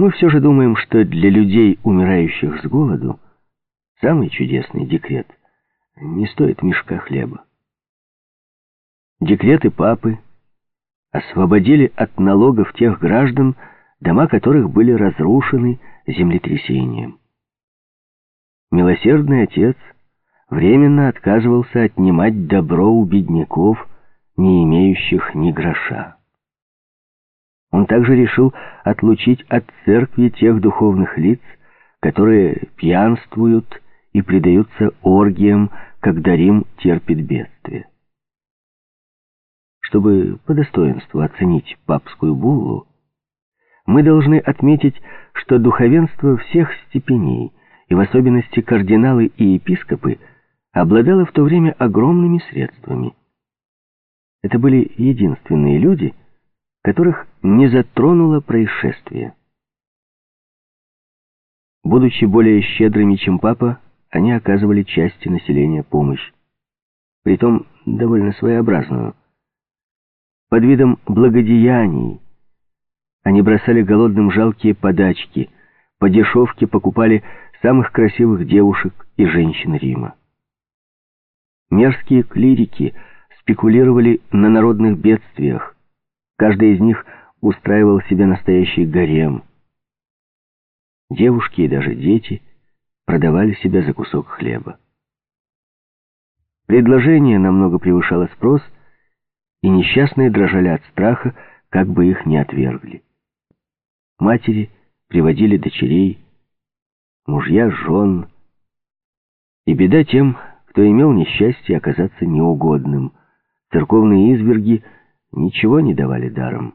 мы все же думаем, что для людей, умирающих с голоду, самый чудесный декрет не стоит мешка хлеба. Декреты папы освободили от налогов тех граждан, дома которых были разрушены землетрясением. Милосердный отец временно отказывался отнимать добро у бедняков, не имеющих ни гроша. Он также решил отлучить от церкви тех духовных лиц, которые пьянствуют и предаются оргиям, когда Рим терпит бедствие. Чтобы по достоинству оценить папскую буллу, мы должны отметить, что духовенство всех степеней, и в особенности кардиналы и епископы, обладало в то время огромными средствами. Это были единственные люди, которых не затронуло происшествие. Будучи более щедрыми, чем папа, они оказывали части населения помощь, притом довольно своеобразную под видом благодеяний. Они бросали голодным жалкие подачки, по дешевке покупали самых красивых девушек и женщин Рима. Мерзкие клирики спекулировали на народных бедствиях. Каждый из них устраивал себе настоящий гарем. Девушки и даже дети продавали себя за кусок хлеба. Предложение намного превышало спрос – и несчастные дрожали от страха, как бы их не отвергли. Матери приводили дочерей, мужья жен. И беда тем, кто имел несчастье оказаться неугодным. Церковные изверги ничего не давали даром.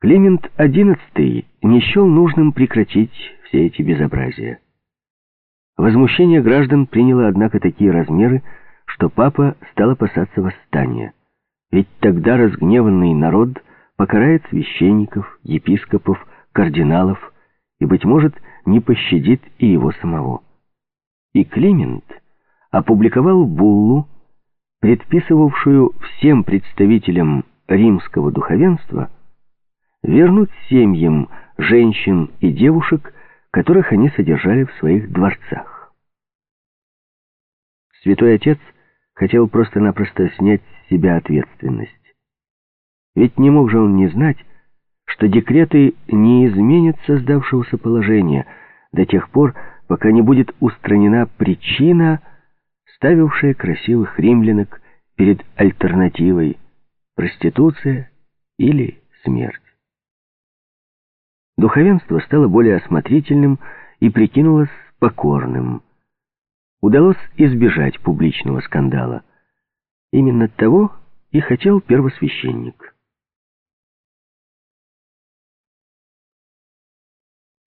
Климент XI не счел нужным прекратить все эти безобразия. Возмущение граждан приняло, однако, такие размеры, что папа стал опасаться восстания. Ведь тогда разгневанный народ покарает священников, епископов, кардиналов и, быть может, не пощадит и его самого. И Климент опубликовал буллу, предписывавшую всем представителям римского духовенства вернуть семьям женщин и девушек, которых они содержали в своих дворцах. Святой Отец – хотел просто-напросто снять с себя ответственность. Ведь не мог же он не знать, что декреты не изменят создавшегося положения до тех пор, пока не будет устранена причина, ставившая красивых римлянок перед альтернативой проституция или смерть. Духовенство стало более осмотрительным и прикинулось покорным – удалось избежать публичного скандала. Именно того и хотел первосвященник.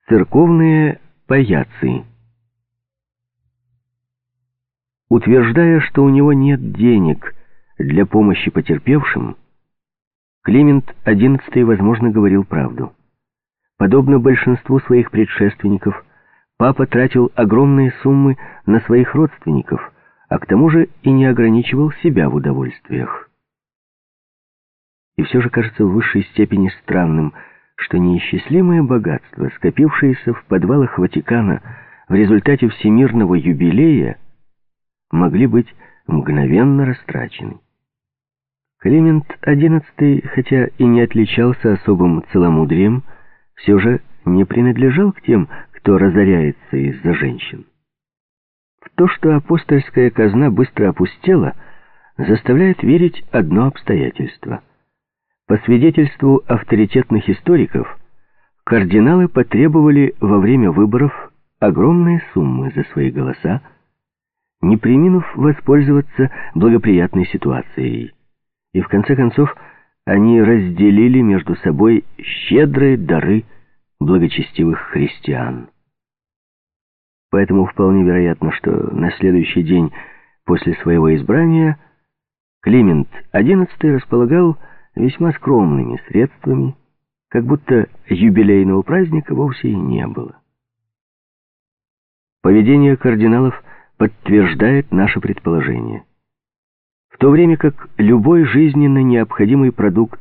Церковные паяцы Утверждая, что у него нет денег для помощи потерпевшим, Климент XI, возможно, говорил правду. Подобно большинству своих предшественников, папа тратил огромные суммы на своих родственников, а к тому же и не ограничивал себя в удовольствиях. И все же кажется в высшей степени странным, что неисчислимое богатство, скопившееся в подвалах Ватикана в результате всемирного юбилея, могли быть мгновенно растрачены. Климент XI, хотя и не отличался особым целомудрием, все же не принадлежал к тем, кто разоряется из-за женщин. В то, что апостольская казна быстро опустела, заставляет верить одно обстоятельство. По свидетельству авторитетных историков, кардиналы потребовали во время выборов огромные суммы за свои голоса, не приминув воспользоваться благоприятной ситуацией. И в конце концов они разделили между собой щедрые дары благочестивых христиан. Поэтому вполне вероятно, что на следующий день после своего избрания Климент XI располагал весьма скромными средствами, как будто юбилейного праздника вовсе и не было. Поведение кардиналов подтверждает наше предположение. В то время как любой жизненно необходимый продукт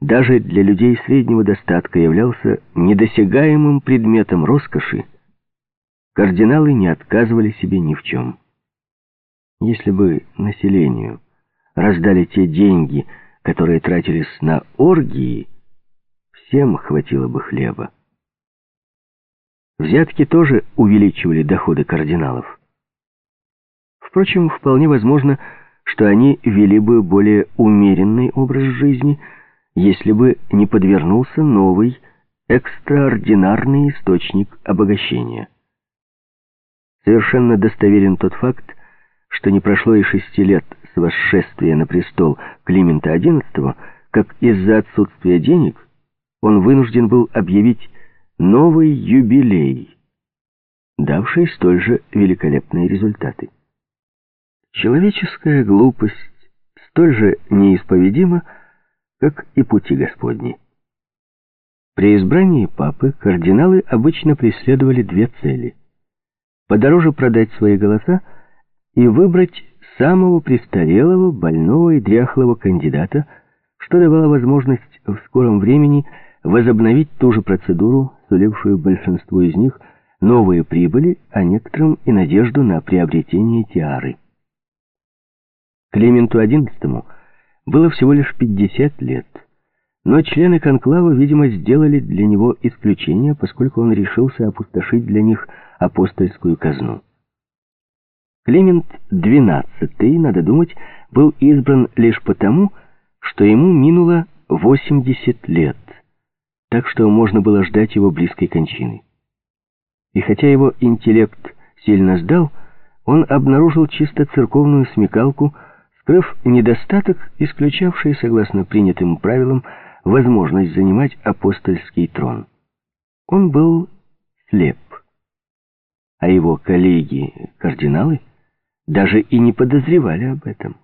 даже для людей среднего достатка являлся недосягаемым предметом роскоши, кардиналы не отказывали себе ни в чем. Если бы населению раздали те деньги, которые тратились на оргии, всем хватило бы хлеба. Взятки тоже увеличивали доходы кардиналов. Впрочем, вполне возможно, что они вели бы более умеренный образ жизни, если бы не подвернулся новый, экстраординарный источник обогащения. Совершенно достоверен тот факт, что не прошло и шести лет с восшествия на престол Климента XI, как из-за отсутствия денег он вынужден был объявить новый юбилей, давший столь же великолепные результаты. Человеческая глупость столь же неисповедима, как и пути Господни. При избрании папы кардиналы обычно преследовали две цели. Подороже продать свои голоса и выбрать самого престарелого, больного и дряхлого кандидата, что давало возможность в скором времени возобновить ту же процедуру, сулившую большинству из них новые прибыли, а некоторым и надежду на приобретение тиары. Клименту XI было всего лишь 50 лет, но члены конклава, видимо, сделали для него исключение, поскольку он решился опустошить для них апостольскую казну. Климент XII, надо думать, был избран лишь потому, что ему минуло 80 лет, так что можно было ждать его близкой кончины. И хотя его интеллект сильно сдал, он обнаружил чисто церковную смекалку, скрыв недостаток, исключавший, согласно принятым правилам, возможность занимать апостольский трон. Он был слеп, а его коллеги-кардиналы даже и не подозревали об этом.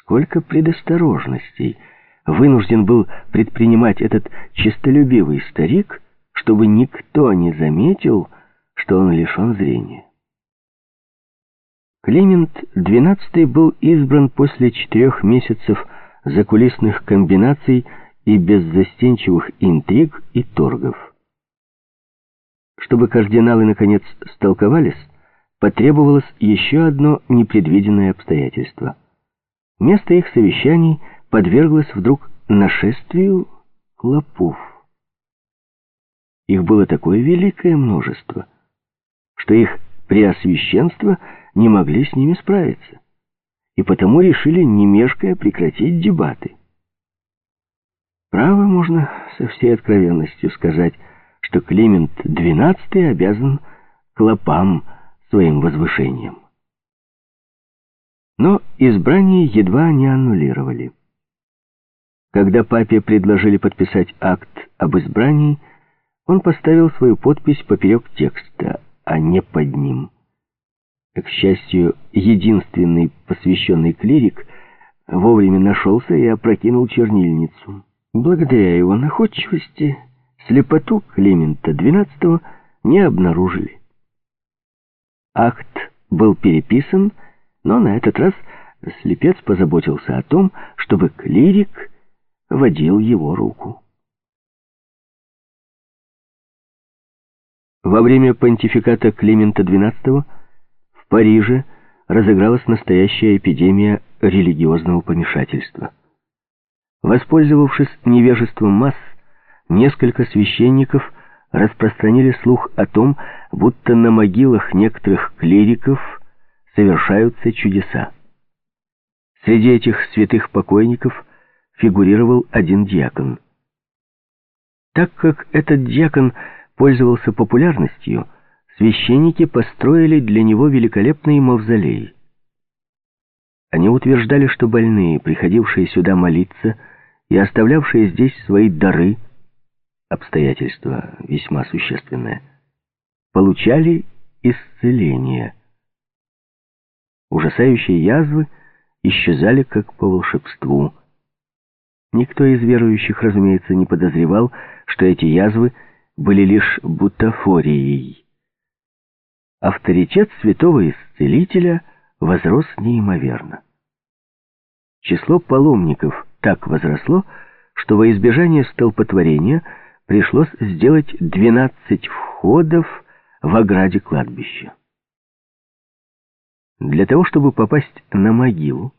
Сколько предосторожностей вынужден был предпринимать этот честолюбивый старик, чтобы никто не заметил, что он лишен зрения. Климент XII был избран после четырех месяцев закулисных комбинаций и беззастенчивых интриг и торгов. Чтобы кардиналы наконец столковались, потребовалось еще одно непредвиденное обстоятельство. Место их совещаний подверглось вдруг нашествию клопов. Их было такое великое множество, что их преосвященство — не могли с ними справиться, и потому решили, не прекратить дебаты. Право можно со всей откровенностью сказать, что Климент XII обязан клопам своим возвышением. Но избрание едва не аннулировали. Когда папе предложили подписать акт об избрании, он поставил свою подпись поперек текста, а не под ним. К счастью, единственный посвященный клирик вовремя нашелся и опрокинул чернильницу. Благодаря его находчивости слепоту Климента XII не обнаружили. Акт был переписан, но на этот раз слепец позаботился о том, чтобы клирик водил его руку. Во время понтификата Климента XII Париже разыгралась настоящая эпидемия религиозного помешательства. Воспользовавшись невежеством масс, несколько священников распространили слух о том, будто на могилах некоторых клириков совершаются чудеса. Среди этих святых покойников фигурировал один диакон. Так как этот диакон пользовался популярностью, священники построили для него великолепный мавзолей. Они утверждали, что больные, приходившие сюда молиться и оставлявшие здесь свои дары, обстоятельства весьма существенное, получали исцеление. Ужасающие язвы исчезали как по волшебству. Никто из верующих, разумеется, не подозревал, что эти язвы были лишь бутафорией авторитет святого исцелителя возрос неимоверно. Число паломников так возросло, что во избежание столпотворения пришлось сделать 12 входов в ограде кладбища. Для того, чтобы попасть на могилу,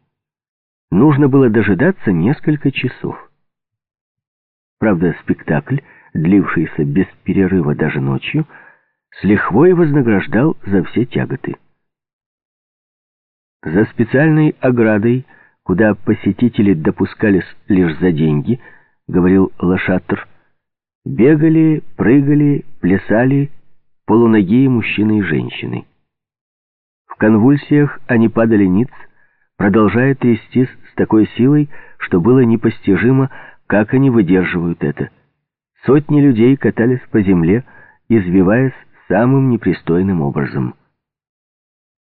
нужно было дожидаться несколько часов. Правда, спектакль, длившийся без перерыва даже ночью, с лихвой вознаграждал за все тяготы. За специальной оградой, куда посетители допускались лишь за деньги, говорил Лошаттер, бегали, прыгали, плясали полуногие мужчины и женщины. В конвульсиях они падали ниц, продолжая трястись с такой силой, что было непостижимо, как они выдерживают это. Сотни людей катались по земле, извиваясь самым непристойным образом.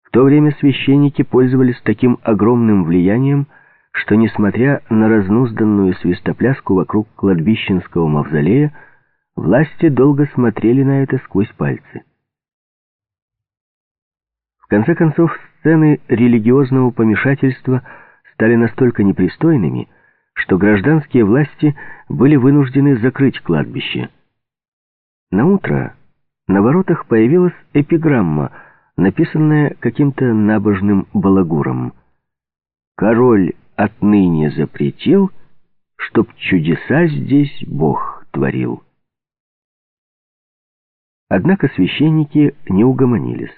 В то время священники пользовались таким огромным влиянием, что, несмотря на разнузданную свистопляску вокруг кладбищенского мавзолея, власти долго смотрели на это сквозь пальцы. В конце концов, сцены религиозного помешательства стали настолько непристойными, что гражданские власти были вынуждены закрыть кладбище. На утро на воротах появилась эпиграмма, написанная каким-то набожным балагуром. «Король отныне запретил, чтоб чудеса здесь Бог творил». Однако священники не угомонились.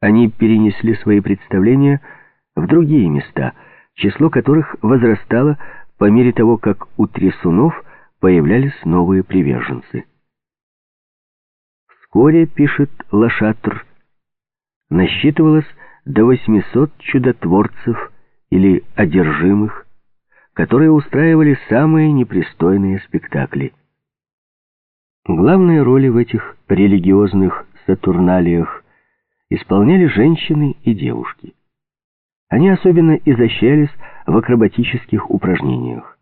Они перенесли свои представления в другие места, число которых возрастало по мере того, как у трясунов появлялись новые приверженцы. Вскоре, пишет Лошатр, насчитывалось до 800 чудотворцев или одержимых, которые устраивали самые непристойные спектакли. Главные роли в этих религиозных сатурналиях исполняли женщины и девушки. Они особенно изощрялись в акробатических упражнениях.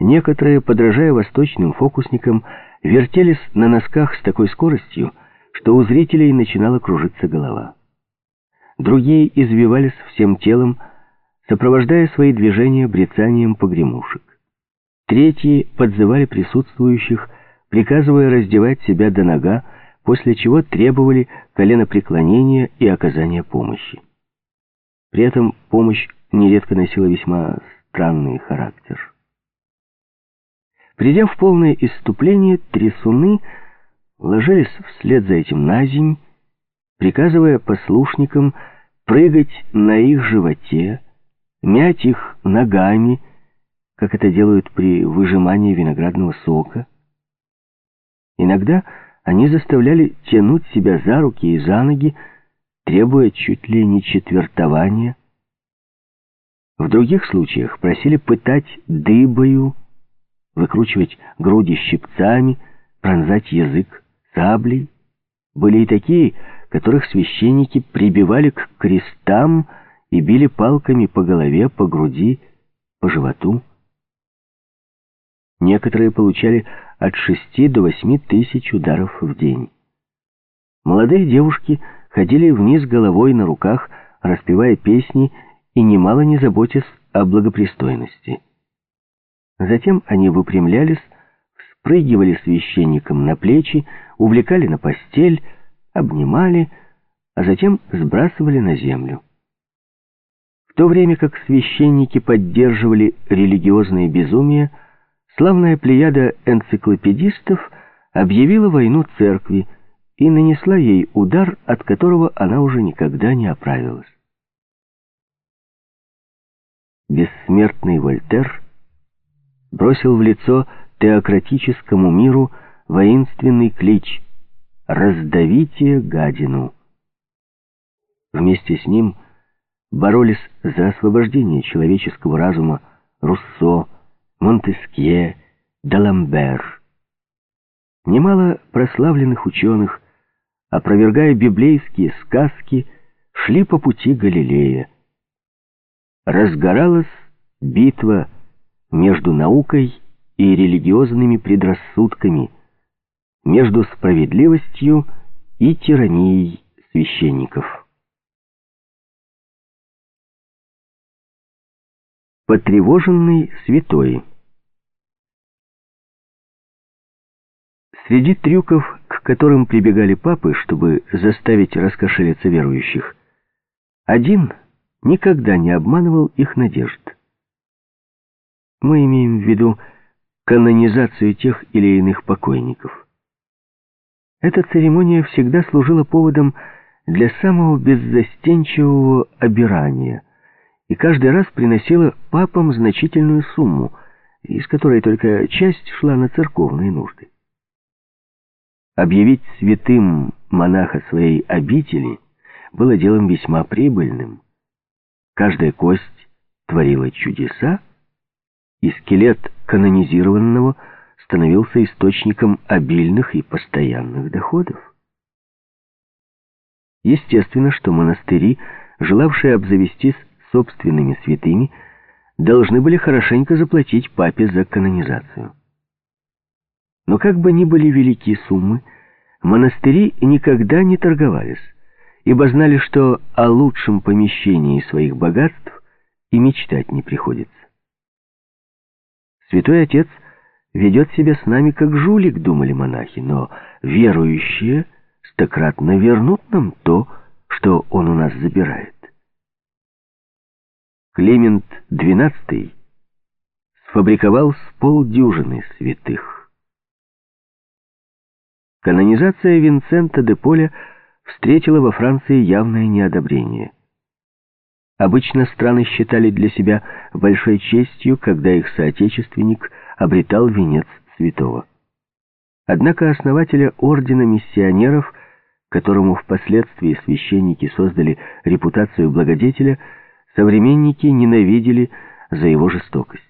Некоторые, подражая восточным фокусникам, вертелись на носках с такой скоростью, что у зрителей начинала кружиться голова. Другие извивались всем телом, сопровождая свои движения брецанием погремушек. Третьи подзывали присутствующих, приказывая раздевать себя до нога, после чего требовали коленопреклонения и оказания помощи. При этом помощь нередко носила весьма странный характер. Придя в полное иступление, трясуны ложились вслед за этим на земь, приказывая послушникам прыгать на их животе, мять их ногами, как это делают при выжимании виноградного сока. Иногда они заставляли тянуть себя за руки и за ноги, требуя чуть ли не четвертования. В других случаях просили пытать дыбою, выкручивать груди щипцами, пронзать язык саблей. Были и такие, которых священники прибивали к крестам и били палками по голове, по груди, по животу. Некоторые получали от шести до восьми тысяч ударов в день. Молодые девушки ходили вниз головой на руках, распевая песни и немало не заботясь о благопристойности. Затем они выпрямлялись, спрыгивали священникам на плечи, увлекали на постель, обнимали, а затем сбрасывали на землю. В то время как священники поддерживали религиозные безумия, славная плеяда энциклопедистов объявила войну церкви и нанесла ей удар, от которого она уже никогда не оправилась. Бессмертный Вольтер бросил в лицо теократическому миру воинственный клич «Раздавите гадину». Вместе с ним боролись за освобождение человеческого разума Руссо, Монтескье, Даламбер. Немало прославленных ученых, опровергая библейские сказки, шли по пути Галилея. Разгоралась битва между наукой и религиозными предрассудками, между справедливостью и тиранией священников. Потревоженный святой Среди трюков, к которым прибегали папы, чтобы заставить раскошелиться верующих, один никогда не обманывал их надежд. Мы имеем в виду канонизацию тех или иных покойников. Эта церемония всегда служила поводом для самого беззастенчивого обирания и каждый раз приносила папам значительную сумму, из которой только часть шла на церковные нужды. Объявить святым монаха своей обители было делом весьма прибыльным. Каждая кость творила чудеса, и скелет канонизированного становился источником обильных и постоянных доходов. Естественно, что монастыри, желавшие обзавестись собственными святыми, должны были хорошенько заплатить папе за канонизацию. Но как бы ни были велики суммы, монастыри никогда не торговались, ибо знали, что о лучшем помещении своих богатств и мечтать не приходится. Святой Отец ведет себя с нами как жулик, думали монахи, но верующие стократно вернут нам то, что он у нас забирает. Климент XII сфабриковал с полдюжины святых. Канонизация Винсента де Поля встретила во Франции явное неодобрение. Обычно страны считали для себя большой честью, когда их соотечественник обретал венец святого. Однако основателя ордена миссионеров, которому впоследствии священники создали репутацию благодетеля, современники ненавидели за его жестокость.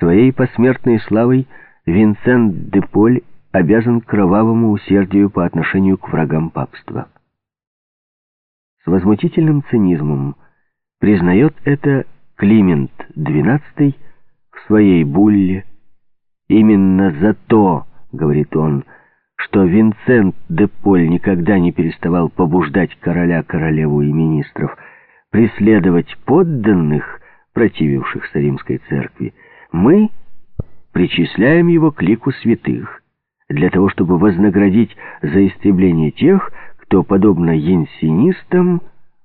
Своей посмертной славой Винсент де Поль обязан кровавому усердию по отношению к врагам папства возмутительным цинизмом признает это Климент XII в своей булле. Именно за то, говорит он, что Винсент де Поль никогда не переставал побуждать короля, королеву и министров преследовать подданных, противившихся римской церкви, мы причисляем его к лику святых, для того, чтобы вознаградить за истребление тех, кто, подобно янсинистам,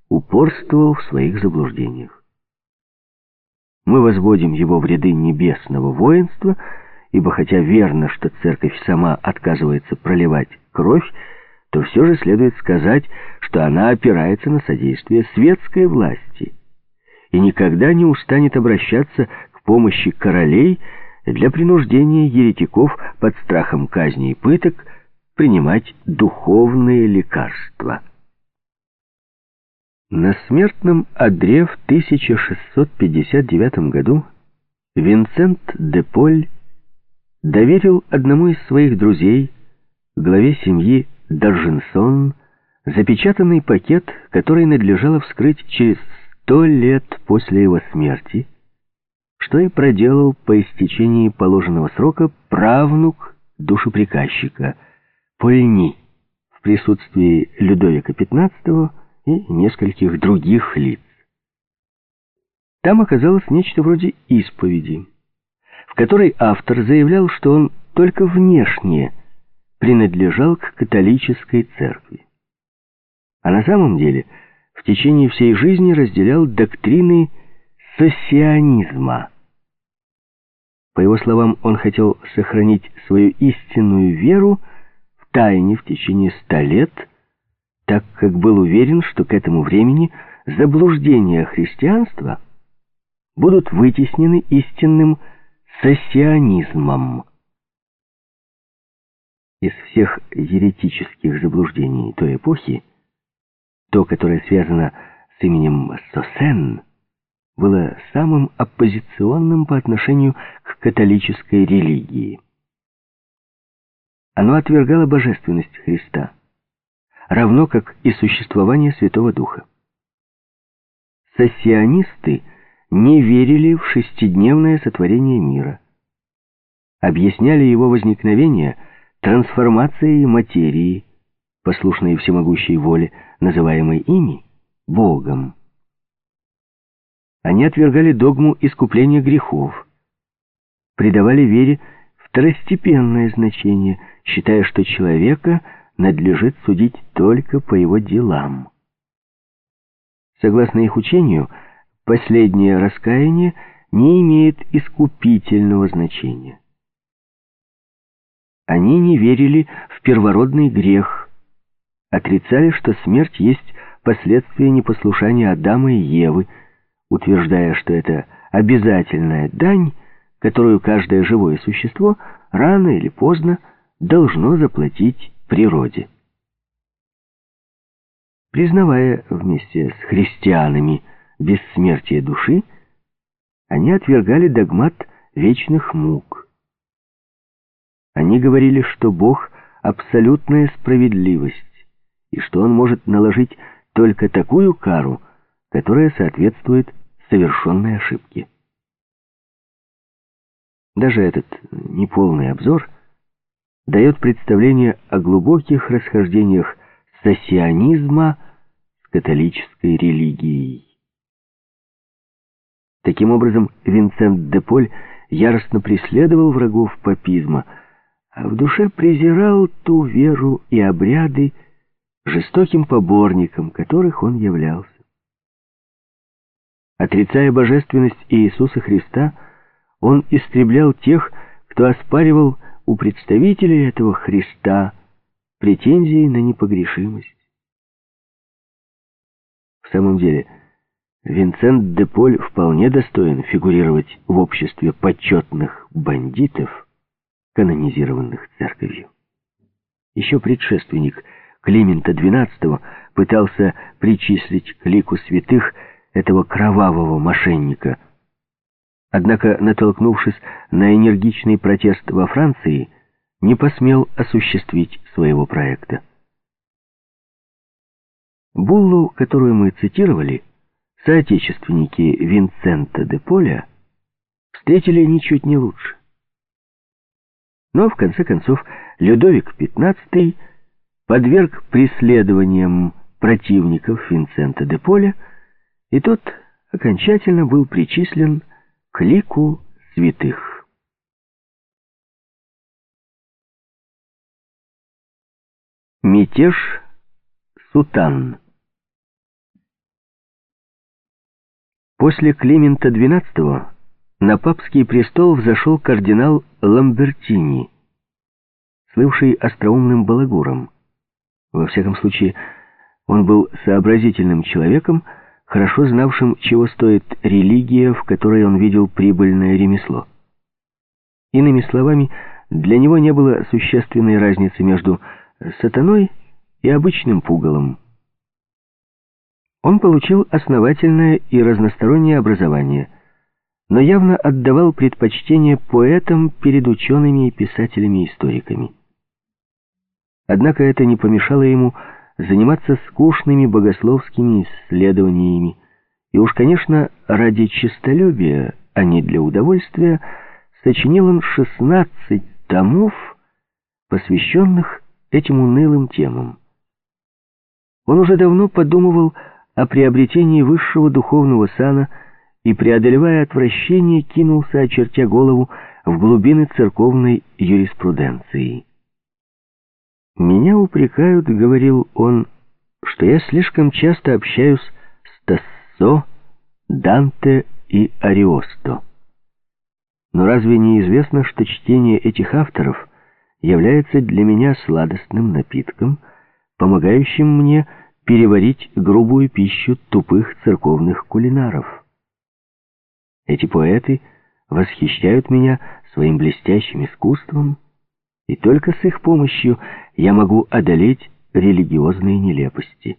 упорствовал в своих заблуждениях. Мы возводим его в ряды небесного воинства, ибо хотя верно, что церковь сама отказывается проливать кровь, то все же следует сказать, что она опирается на содействие светской власти и никогда не устанет обращаться к помощи королей для принуждения еретиков под страхом казни и пыток принимать духовные лекарства. На смертном одре в 1659 году Винсент де Поль доверил одному из своих друзей, главе семьи Даржинсон запечатанный пакет, который надлежало вскрыть через сто лет после его смерти, что и проделал по истечении положенного срока правнук душеприказчика Польни в присутствии Людовика XV и нескольких других лиц. Там оказалось нечто вроде исповеди, в которой автор заявлял, что он только внешне принадлежал к католической церкви. А на самом деле в течение всей жизни разделял доктрины соссионизма. По его словам, он хотел сохранить свою истинную веру тайне в течение ста лет, так как был уверен, что к этому времени заблуждения христианства будут вытеснены истинным соссионизмом. Из всех еретических заблуждений той эпохи то, которое связано с именем Сосен, было самым оппозиционным по отношению к католической религии. Оно отвергало божественность Христа, равно как и существование Святого Духа. Соссионисты не верили в шестидневное сотворение мира. Объясняли его возникновение трансформацией материи, послушной всемогущей воле, называемой ими Богом. Они отвергали догму искупления грехов, придавали вере второстепенное значение, считая, что человека надлежит судить только по его делам. Согласно их учению, последнее раскаяние не имеет искупительного значения. Они не верили в первородный грех, отрицали, что смерть есть последствие непослушания Адама и Евы, утверждая, что это обязательная дань, которую каждое живое существо рано или поздно должно заплатить природе. Признавая вместе с христианами бессмертие души, они отвергали догмат вечных мук. Они говорили, что Бог — абсолютная справедливость, и что Он может наложить только такую кару, которая соответствует совершенной ошибке. Даже этот неполный обзор дает представление о глубоких расхождениях соссионизма с католической религией. Таким образом, Винсент де Поль яростно преследовал врагов папизма, а в душе презирал ту веру и обряды, жестоким поборником которых он являлся. Отрицая божественность Иисуса Христа, он истреблял тех, кто оспаривал у представителей этого Христа претензии на непогрешимость. В самом деле, Винсент де Поль вполне достоин фигурировать в обществе почетных бандитов, канонизированных церковью. Еще предшественник Климента XII пытался причислить к лику святых этого кровавого мошенника. Однако, натолкнувшись на энергичный протест во Франции, не посмел осуществить своего проекта. Буллу, которую мы цитировали, соотечественники Винсента де Поля встретили ничуть не лучше. Но, в конце концов, Людовик XV подверг преследованиям противников Винсента де Поля, и тот окончательно был причислен к лику святых. Мятеж Сутан После Климента XII на папский престол взошел кардинал Ламбертини, слывший остроумным балагуром. Во всяком случае, он был сообразительным человеком, хорошо знавшим, чего стоит религия, в которой он видел прибыльное ремесло. Иными словами, для него не было существенной разницы между сатаной и обычным пугалом. Он получил основательное и разностороннее образование, но явно отдавал предпочтение поэтам перед учеными и писателями-историками. Однако это не помешало ему заниматься скучными богословскими исследованиями, и уж, конечно, ради честолюбия, а не для удовольствия, сочинил он 16 томов, посвященных этим унылым темам. Он уже давно подумывал о приобретении высшего духовного сана и, преодолевая отвращение, кинулся, очертя голову, в глубины церковной юриспруденции. «Меня упрекают, — говорил он, — что я слишком часто общаюсь с Тассо, Данте и Ариосто. Но разве не известно, что чтение этих авторов является для меня сладостным напитком, помогающим мне переварить грубую пищу тупых церковных кулинаров? Эти поэты восхищают меня своим блестящим искусством, и только с их помощью я могу одолеть религиозные нелепости.